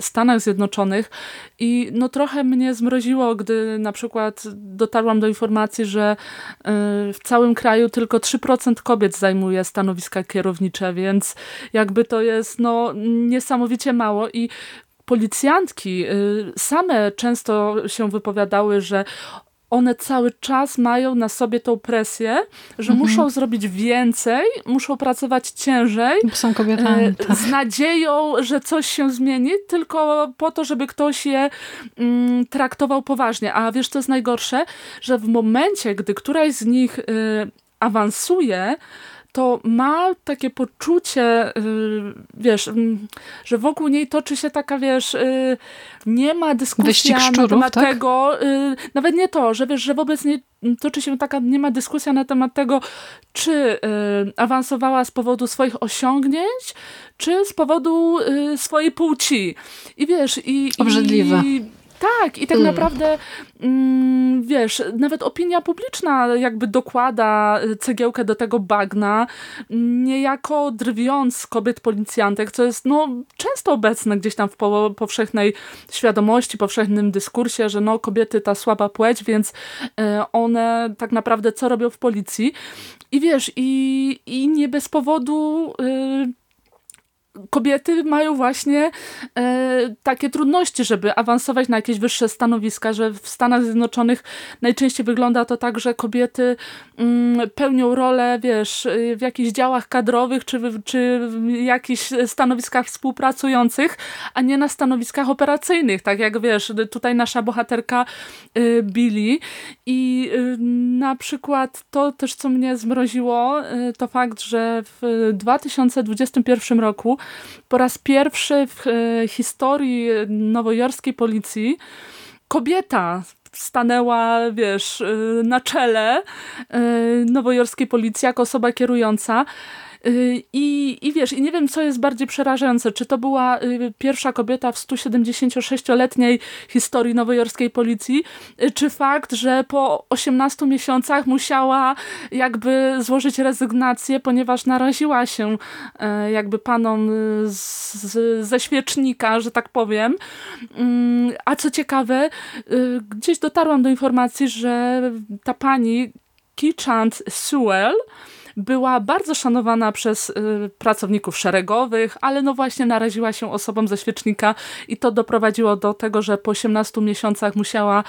Stanach Zjednoczonych i no trochę mnie zmroziło, gdy na przykład dotarłam do informacji, że y, w całym kraju tylko 3% kobiet zajmuje stanowiska kierownicze, więc jakby to jest no niesamowicie mało i policjantki y, same często się wypowiadały, że one cały czas mają na sobie tą presję, że mhm. muszą zrobić więcej, muszą pracować ciężej. Są kobietami. E, tak. Z nadzieją, że coś się zmieni, tylko po to, żeby ktoś je mm, traktował poważnie. A wiesz, co jest najgorsze? Że w momencie, gdy któraś z nich y, awansuje, to ma takie poczucie, y, wiesz, mm, że wokół niej toczy się taka, wiesz, y, nie ma dyskusji na temat tak? tego, y, nawet nie to, że wiesz, że wobec niej toczy się taka, nie ma dyskusja na temat tego, czy awansowała z powodu swoich osiągnięć, czy z powodu swojej płci. I wiesz, i... Obrzydliwe. I, tak, i tak mm. naprawdę, mm, wiesz, nawet opinia publiczna jakby dokłada cegiełkę do tego bagna, niejako drwiąc kobiet policjantek, co jest no, często obecne gdzieś tam w po, powszechnej świadomości, powszechnym dyskursie, że no, kobiety ta słaba płeć, więc e, one tak naprawdę co robią w policji. I wiesz, i, i nie bez powodu y, kobiety mają właśnie e, takie trudności, żeby awansować na jakieś wyższe stanowiska, że w Stanach Zjednoczonych najczęściej wygląda to tak, że kobiety mm, pełnią rolę, wiesz, w jakichś działach kadrowych, czy, czy w jakichś stanowiskach współpracujących, a nie na stanowiskach operacyjnych, tak jak wiesz, tutaj nasza bohaterka y, Billy i y, na przykład to też, co mnie zmroziło, y, to fakt, że w 2021 roku po raz pierwszy w e, historii nowojorskiej policji kobieta stanęła, wiesz, y, na czele y, nowojorskiej policji jako osoba kierująca. Y, I, I wiesz, i nie wiem, co jest bardziej przerażające, czy to była pierwsza kobieta w 176-letniej historii nowojorskiej policji, czy fakt, że po 18 miesiącach musiała jakby złożyć rezygnację, ponieważ naraziła się jakby panom z, ze świecznika, że tak powiem. Mm, a co ciekawe, gdzieś dotarłam do informacji, że ta pani Kichant Sewell była bardzo szanowana przez y, pracowników szeregowych, ale no właśnie naraziła się osobom ze świecznika i to doprowadziło do tego, że po 18 miesiącach musiała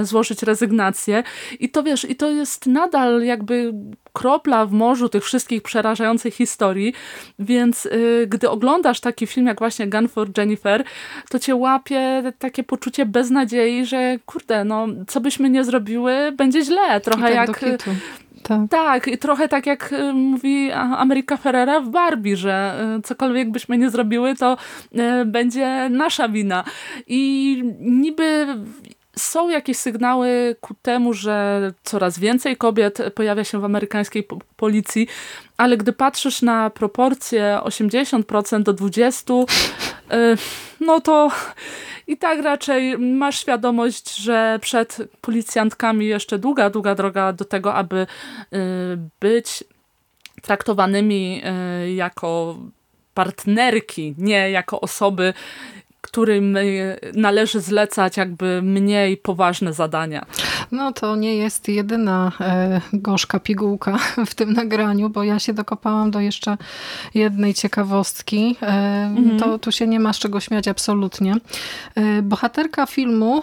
y, złożyć rezygnację. I to wiesz, i to jest nadal jakby kropla w morzu tych wszystkich przerażających historii, więc y, gdy oglądasz taki film jak właśnie Gun for Jennifer, to cię łapie takie poczucie beznadziei, że kurde, no co byśmy nie zrobiły, będzie źle. Trochę tak jak tak. tak, i trochę tak jak y, mówi Ameryka Ferrera w Barbie, że y, cokolwiek byśmy nie zrobiły, to y, będzie nasza wina. I niby są jakieś sygnały ku temu, że coraz więcej kobiet pojawia się w amerykańskiej policji, ale gdy patrzysz na proporcje 80% do 20%, no to i tak raczej masz świadomość, że przed policjantkami jeszcze długa, długa droga do tego, aby y, być traktowanymi y, jako partnerki, nie jako osoby którym y, należy zlecać jakby mniej poważne zadania. No to nie jest jedyna e, gorzka pigułka w tym nagraniu, bo ja się dokopałam do jeszcze jednej ciekawostki. E, mhm. To tu się nie ma z czego śmiać absolutnie. E, bohaterka filmu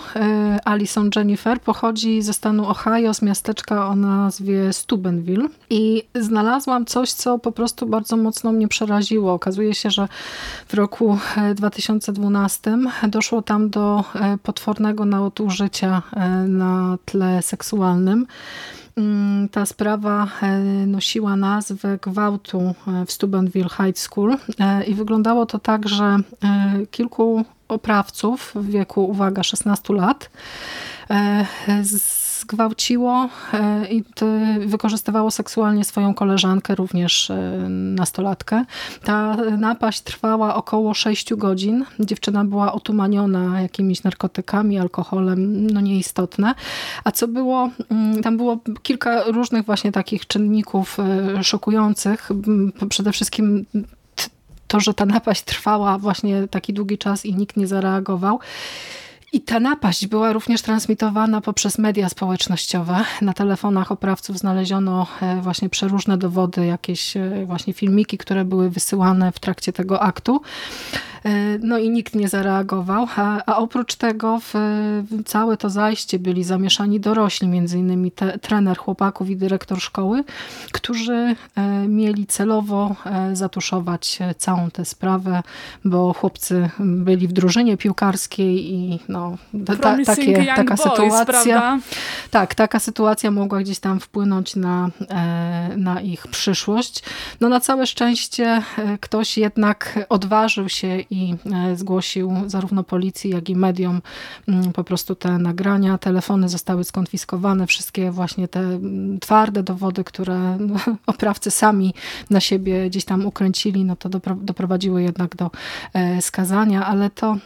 Alison Jennifer pochodzi ze stanu Ohio, z miasteczka o nazwie Steubenville i znalazłam coś, co po prostu bardzo mocno mnie przeraziło. Okazuje się, że w roku 2012 doszło tam do e, potwornego nadużycia e, na tle seksualnym. Mm, ta sprawa e, nosiła nazwę gwałtu w Steubenville High School i wyglądało to tak, że kilku oprawców w wieku, uwaga, 16 lat zgwałciło e, i wykorzystywało seksualnie swoją koleżankę, również e, nastolatkę. Ta napaść trwała około 6 godzin. Dziewczyna była otumaniona jakimiś narkotykami, alkoholem, no nieistotne. A co było, mm, tam było kilka różnych właśnie takich czynników e, szokujących. Przede wszystkim to, że ta napaść trwała właśnie taki długi czas i nikt nie zareagował. I ta napaść była również transmitowana poprzez media społecznościowe. Na telefonach oprawców znaleziono e, właśnie przeróżne dowody, jakieś e, właśnie filmiki, które były wysyłane w trakcie tego aktu. E, no i nikt nie zareagował, a, a oprócz tego w, całe to zajście byli zamieszani dorośli, między innymi te, trener chłopaków i dyrektor szkoły, którzy mieli celowo zatuszować całą tę sprawę, bo chłopcy byli w drużynie piłkarskiej i no, no, ta, takie, taka boys, sytuacja. Prawda? Tak, taka sytuacja mogła gdzieś tam wpłynąć na, e, na ich przyszłość. No na całe szczęście e, ktoś jednak odważył się i e, zgłosił zarówno policji, jak i mediom mm, po prostu te nagrania. Telefony zostały skonfiskowane, wszystkie właśnie te mm, twarde dowody, które oprawcy sami na siebie gdzieś tam ukręcili, no to doprowadziły jednak do skazania, ale to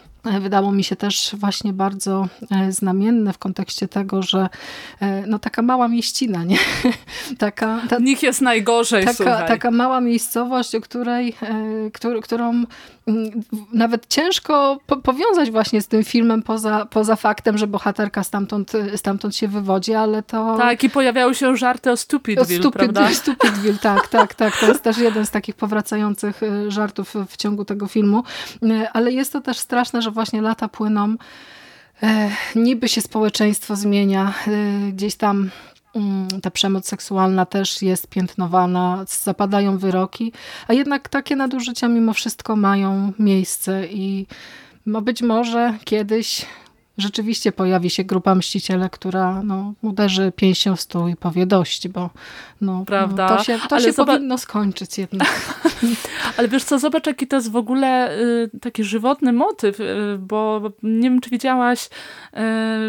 wydało mi się też właśnie bardzo e, znamienne w kontekście tego, że e, no taka mała mieścina, nie? taka, ta, nich jest najgorzej, taka, taka mała miejscowość, o której, któr, którą nawet ciężko po powiązać właśnie z tym filmem poza, poza faktem, że bohaterka stamtąd, stamtąd się wywodzi, ale to... Tak, i pojawiały się żarty o Stupidville, o Stupid, prawda? Stupidville, tak, tak, tak. To jest też jeden z takich powracających y, żartów w ciągu tego filmu. Y, ale jest to też straszne, że właśnie lata płyną e, niby się społeczeństwo zmienia, y, gdzieś tam ta przemoc seksualna też jest piętnowana, zapadają wyroki, a jednak takie nadużycia mimo wszystko mają miejsce i no być może kiedyś rzeczywiście pojawi się grupa mściciele, która no, uderzy pięścią w stół i powie dość, bo no, Prawda? No, to się, to się powinno skończyć jednak. Ale wiesz co, zobacz jaki to jest w ogóle y, taki żywotny motyw, y, bo nie wiem, czy widziałaś y,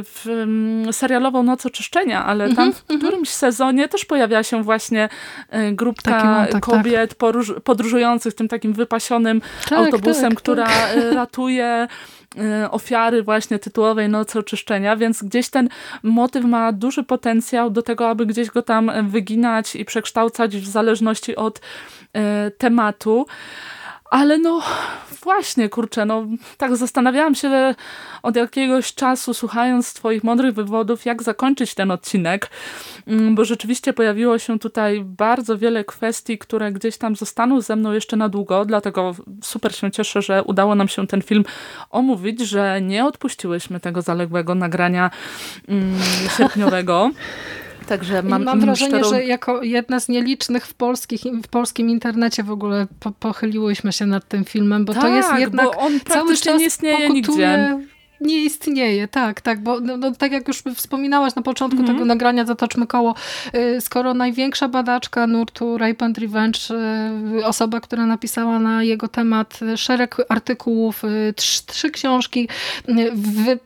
w, mm, serialową Noc Oczyszczenia, ale mm -hmm, tam w mm -hmm. którymś sezonie też pojawia się właśnie y, grupka tak, kobiet tak. podróżujących tym takim wypasionym tak, autobusem, tak, która tak. Y, ratuje ofiary właśnie tytułowej Nocy Oczyszczenia, więc gdzieś ten motyw ma duży potencjał do tego, aby gdzieś go tam wyginać i przekształcać w zależności od y, tematu. Ale no właśnie, kurczę, no tak zastanawiałam się od jakiegoś czasu, słuchając twoich mądrych wywodów, jak zakończyć ten odcinek, mm, bo rzeczywiście pojawiło się tutaj bardzo wiele kwestii, które gdzieś tam zostaną ze mną jeszcze na długo, dlatego super się cieszę, że udało nam się ten film omówić, że nie odpuściłyśmy tego zaległego nagrania mm, sierpniowego. Także mam, mam wrażenie, szczerą... że jako jedna z nielicznych w, polskich, w polskim internecie w ogóle po, pochyliłyśmy się nad tym filmem, bo tak, to jest jednak bo on cały czas nie istnieje nigdzie nie istnieje, tak, tak, bo no, no, tak jak już wspominałaś na początku mm -hmm. tego nagrania, zatoczmy koło, y, skoro największa badaczka nurtu Rape and Revenge, y, osoba, która napisała na jego temat szereg artykułów, y, trzy, trzy książki, wy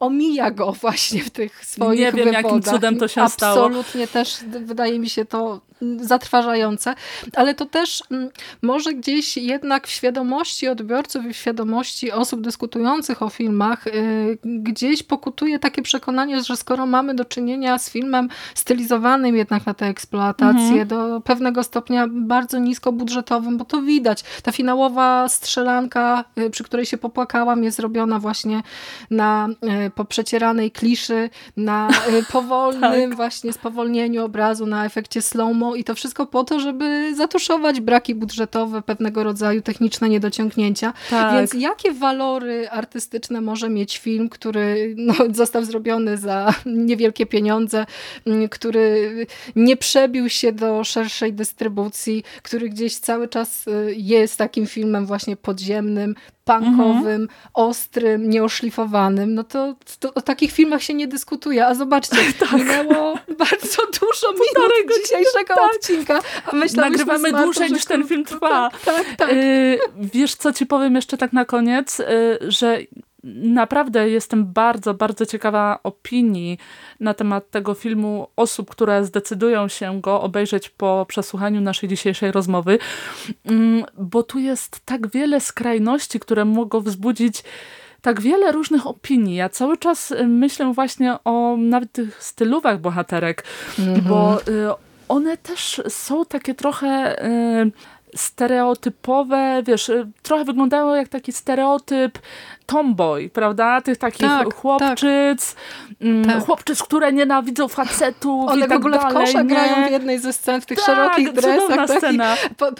omija go właśnie w tych swoich Nie wiem, wywodach. jakim cudem to się Absolutnie stało. Absolutnie też wydaje mi się to zatrważające, ale to też mm, może gdzieś jednak w świadomości odbiorców i w świadomości osób dyskutujących o filmach y, gdzieś pokutuje takie przekonanie, że skoro mamy do czynienia z filmem stylizowanym jednak na tę eksploatację, mhm. do pewnego stopnia bardzo niskobudżetowym, bo to widać. Ta finałowa strzelanka, y, przy której się popłakałam, jest robiona właśnie na y, poprzecieranej kliszy, na powolnym tak. właśnie spowolnieniu obrazu, na efekcie slow i to wszystko po to, żeby zatuszować braki budżetowe, pewnego rodzaju techniczne niedociągnięcia. Tak. Więc jakie walory artystyczne może mieć film, który no, został zrobiony za niewielkie pieniądze, mm, który nie przebił się do szerszej dystrybucji, który gdzieś cały czas y, jest takim filmem właśnie podziemnym, punkowym, mhm. ostrym, nieoszlifowanym, no to, to, o takich filmach się nie dyskutuje. A zobaczcie, tak. minęło bardzo dużo minut dzisiejszego tak. odcinka, a Nagrywamy dłużej niż ten film trwa. Tak, tak, tak. Yy, wiesz co ci powiem jeszcze tak na koniec, yy, że naprawdę jestem bardzo, bardzo ciekawa opinii na temat tego filmu osób, które zdecydują się go obejrzeć po przesłuchaniu naszej dzisiejszej rozmowy, mm, bo tu jest tak wiele skrajności, które mogą wzbudzić tak wiele różnych opinii. Ja cały czas y, myślę właśnie o nawet tych stylówach bohaterek, -hmm. bo y, one też są takie trochę y, stereotypowe, wiesz, trochę wyglądają jak taki stereotyp tomboy, prawda? Tych takich tak, chłopczyc, tak. tak. chłopczyc, które nienawidzą facetów One i tak w ogóle dalej, w kosza nie? grają w jednej ze scen, w tych tak, szerokich dresach. Scena.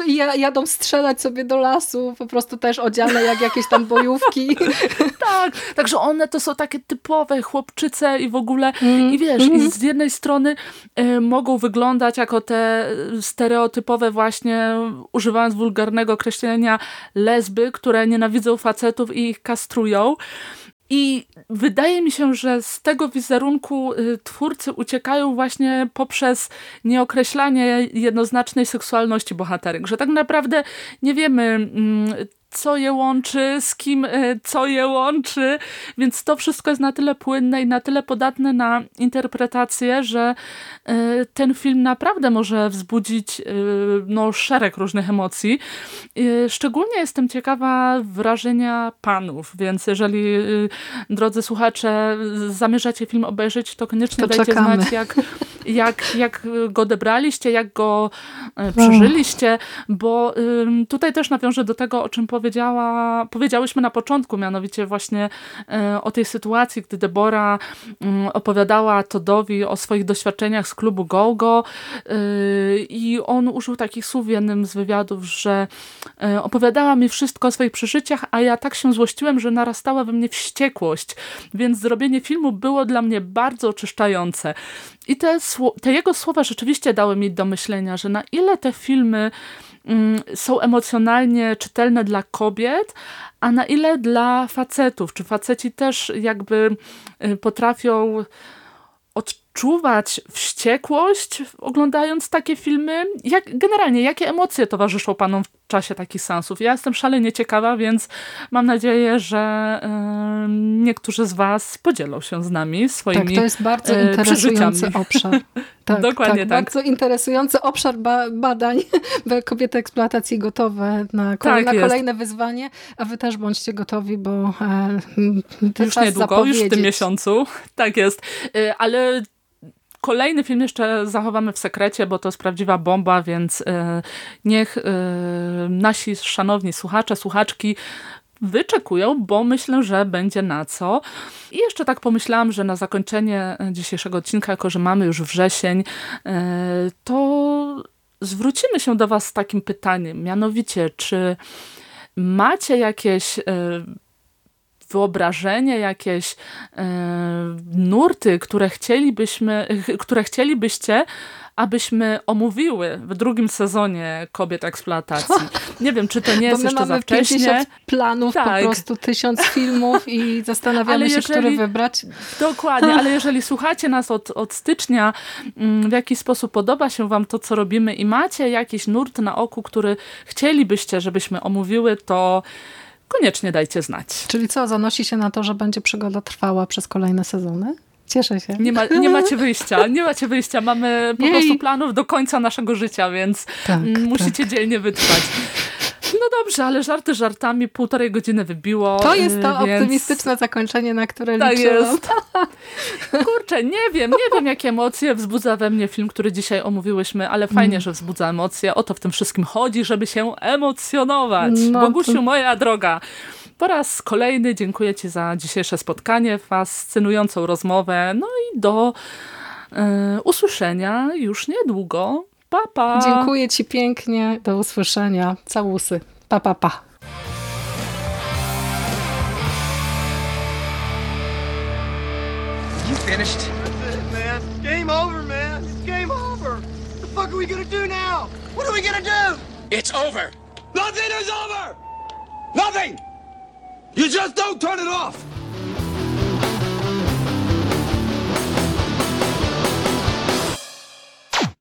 I jadą strzelać sobie do lasu, po prostu też odziane jak jakieś tam bojówki. tak, także one to są takie typowe chłopczyce i w ogóle, mm. i wiesz, mm. i z jednej strony y, mogą wyglądać jako te stereotypowe właśnie, używając wulgarnego określenia, lesby, które nienawidzą facetów i ich kastrują i wydaje mi się, że z tego wizerunku y, twórcy uciekają właśnie poprzez nieokreślanie jednoznacznej seksualności bohaterek, że tak naprawdę nie wiemy, mm, co je łączy, z kim e, co je łączy, więc to wszystko jest na tyle płynne i na tyle podatne na interpretację, że e, ten film naprawdę może wzbudzić e, no, szereg różnych emocji. Szczególnie jestem ciekawa wrażenia panów, więc jeżeli drodzy słuchacze zamierzacie film obejrzeć, to koniecznie to dajcie czekamy. znać, jak, jak, jak go odebraliście, jak go przeżyliście, bo tutaj też nawiążę do tego, o czym powiedziała, powiedziałyśmy na początku, mianowicie właśnie e, o tej sytuacji, gdy Debora mm, opowiadała Todowi o swoich doświadczeniach z klubu GoGo e, i on użył takich słów w jednym z wywiadów, że e, opowiadała mi wszystko o swoich przeżyciach, a ja tak się złościłem, że narastała we mnie wściekłość, więc zrobienie filmu było dla mnie bardzo oczyszczające. I te, te jego słowa rzeczywiście dały mi do myślenia, że na ile te filmy są emocjonalnie czytelne dla kobiet, a na ile dla facetów. Czy faceci też jakby y, potrafią odczuwać wściekłość oglądając takie filmy? Jak, generalnie, jakie emocje towarzyszą panom w czasie takich seansów? Ja jestem szalenie ciekawa, więc mam nadzieję, że y, niektórzy z was podzielą się z nami swoimi Tak, to jest bardzo y, interesujący obszar. Tak, Dokładnie tak, tak. Bardzo interesujący obszar ba badań. Kobiety eksploatacji gotowe na, tak na kolejne wyzwanie, a wy też bądźcie gotowi, bo e, już niedługo, już w tym miesiącu. Tak jest. E, ale Kolejny film jeszcze zachowamy w sekrecie, bo to jest prawdziwa bomba, więc e, niech e, nasi szanowni słuchacze, słuchaczki wyczekują, bo myślę, że będzie na co. I jeszcze tak pomyślałam, że na zakończenie dzisiejszego odcinka, jako że mamy już wrzesień, e, to zwrócimy się do Was z takim pytaniem, mianowicie, czy macie jakieś wyobrażenie, jakieś e, nurty, które chcielibyśmy, które chcielibyście, abyśmy omówiły w drugim sezonie kobiet eksploatacji. Nie wiem, czy to nie jest jeszcze za wcześnie. 50 planów, tak. po prostu tysiąc filmów i zastanawiamy ale się, jeżeli, który wybrać. Dokładnie, ale jeżeli słuchacie nas od, od stycznia, mm, w jaki sposób podoba się wam to, co robimy i macie jakiś nurt na oku, który chcielibyście, żebyśmy omówiły, to koniecznie dajcie znać. Czyli co, zanosi się na to, że będzie przygoda trwała przez kolejne sezony? Cieszę się. Nie, ma, nie macie wyjścia, nie macie wyjścia. Mamy po Jej. prostu planów do końca naszego życia, więc tak, musicie tak. dzielnie wytrwać. No dobrze, ale żarty żartami, półtorej godziny wybiło. To jest to więc... optymistyczne zakończenie, na które tak liczyłam. Jest. Kurczę, nie wiem, nie wiem jakie emocje wzbudza we mnie film, który dzisiaj omówiłyśmy, ale fajnie, mm. że wzbudza emocje. O to w tym wszystkim chodzi, żeby się emocjonować. No, Bogusiu, to... moja droga, po raz kolejny dziękuję Ci za dzisiejsze spotkanie, fascynującą rozmowę, no i do y, usłyszenia już niedługo. Pa, pa. Dziękuję Ci pięknie. Do usłyszenia. Całusy. Pa, pa, pa. You finished? That's it, man. Game over, man. It's game over. What the fuck are we gonna do now? What are we gonna do? It's over. Nothing is over! Nothing! You just don't turn it off!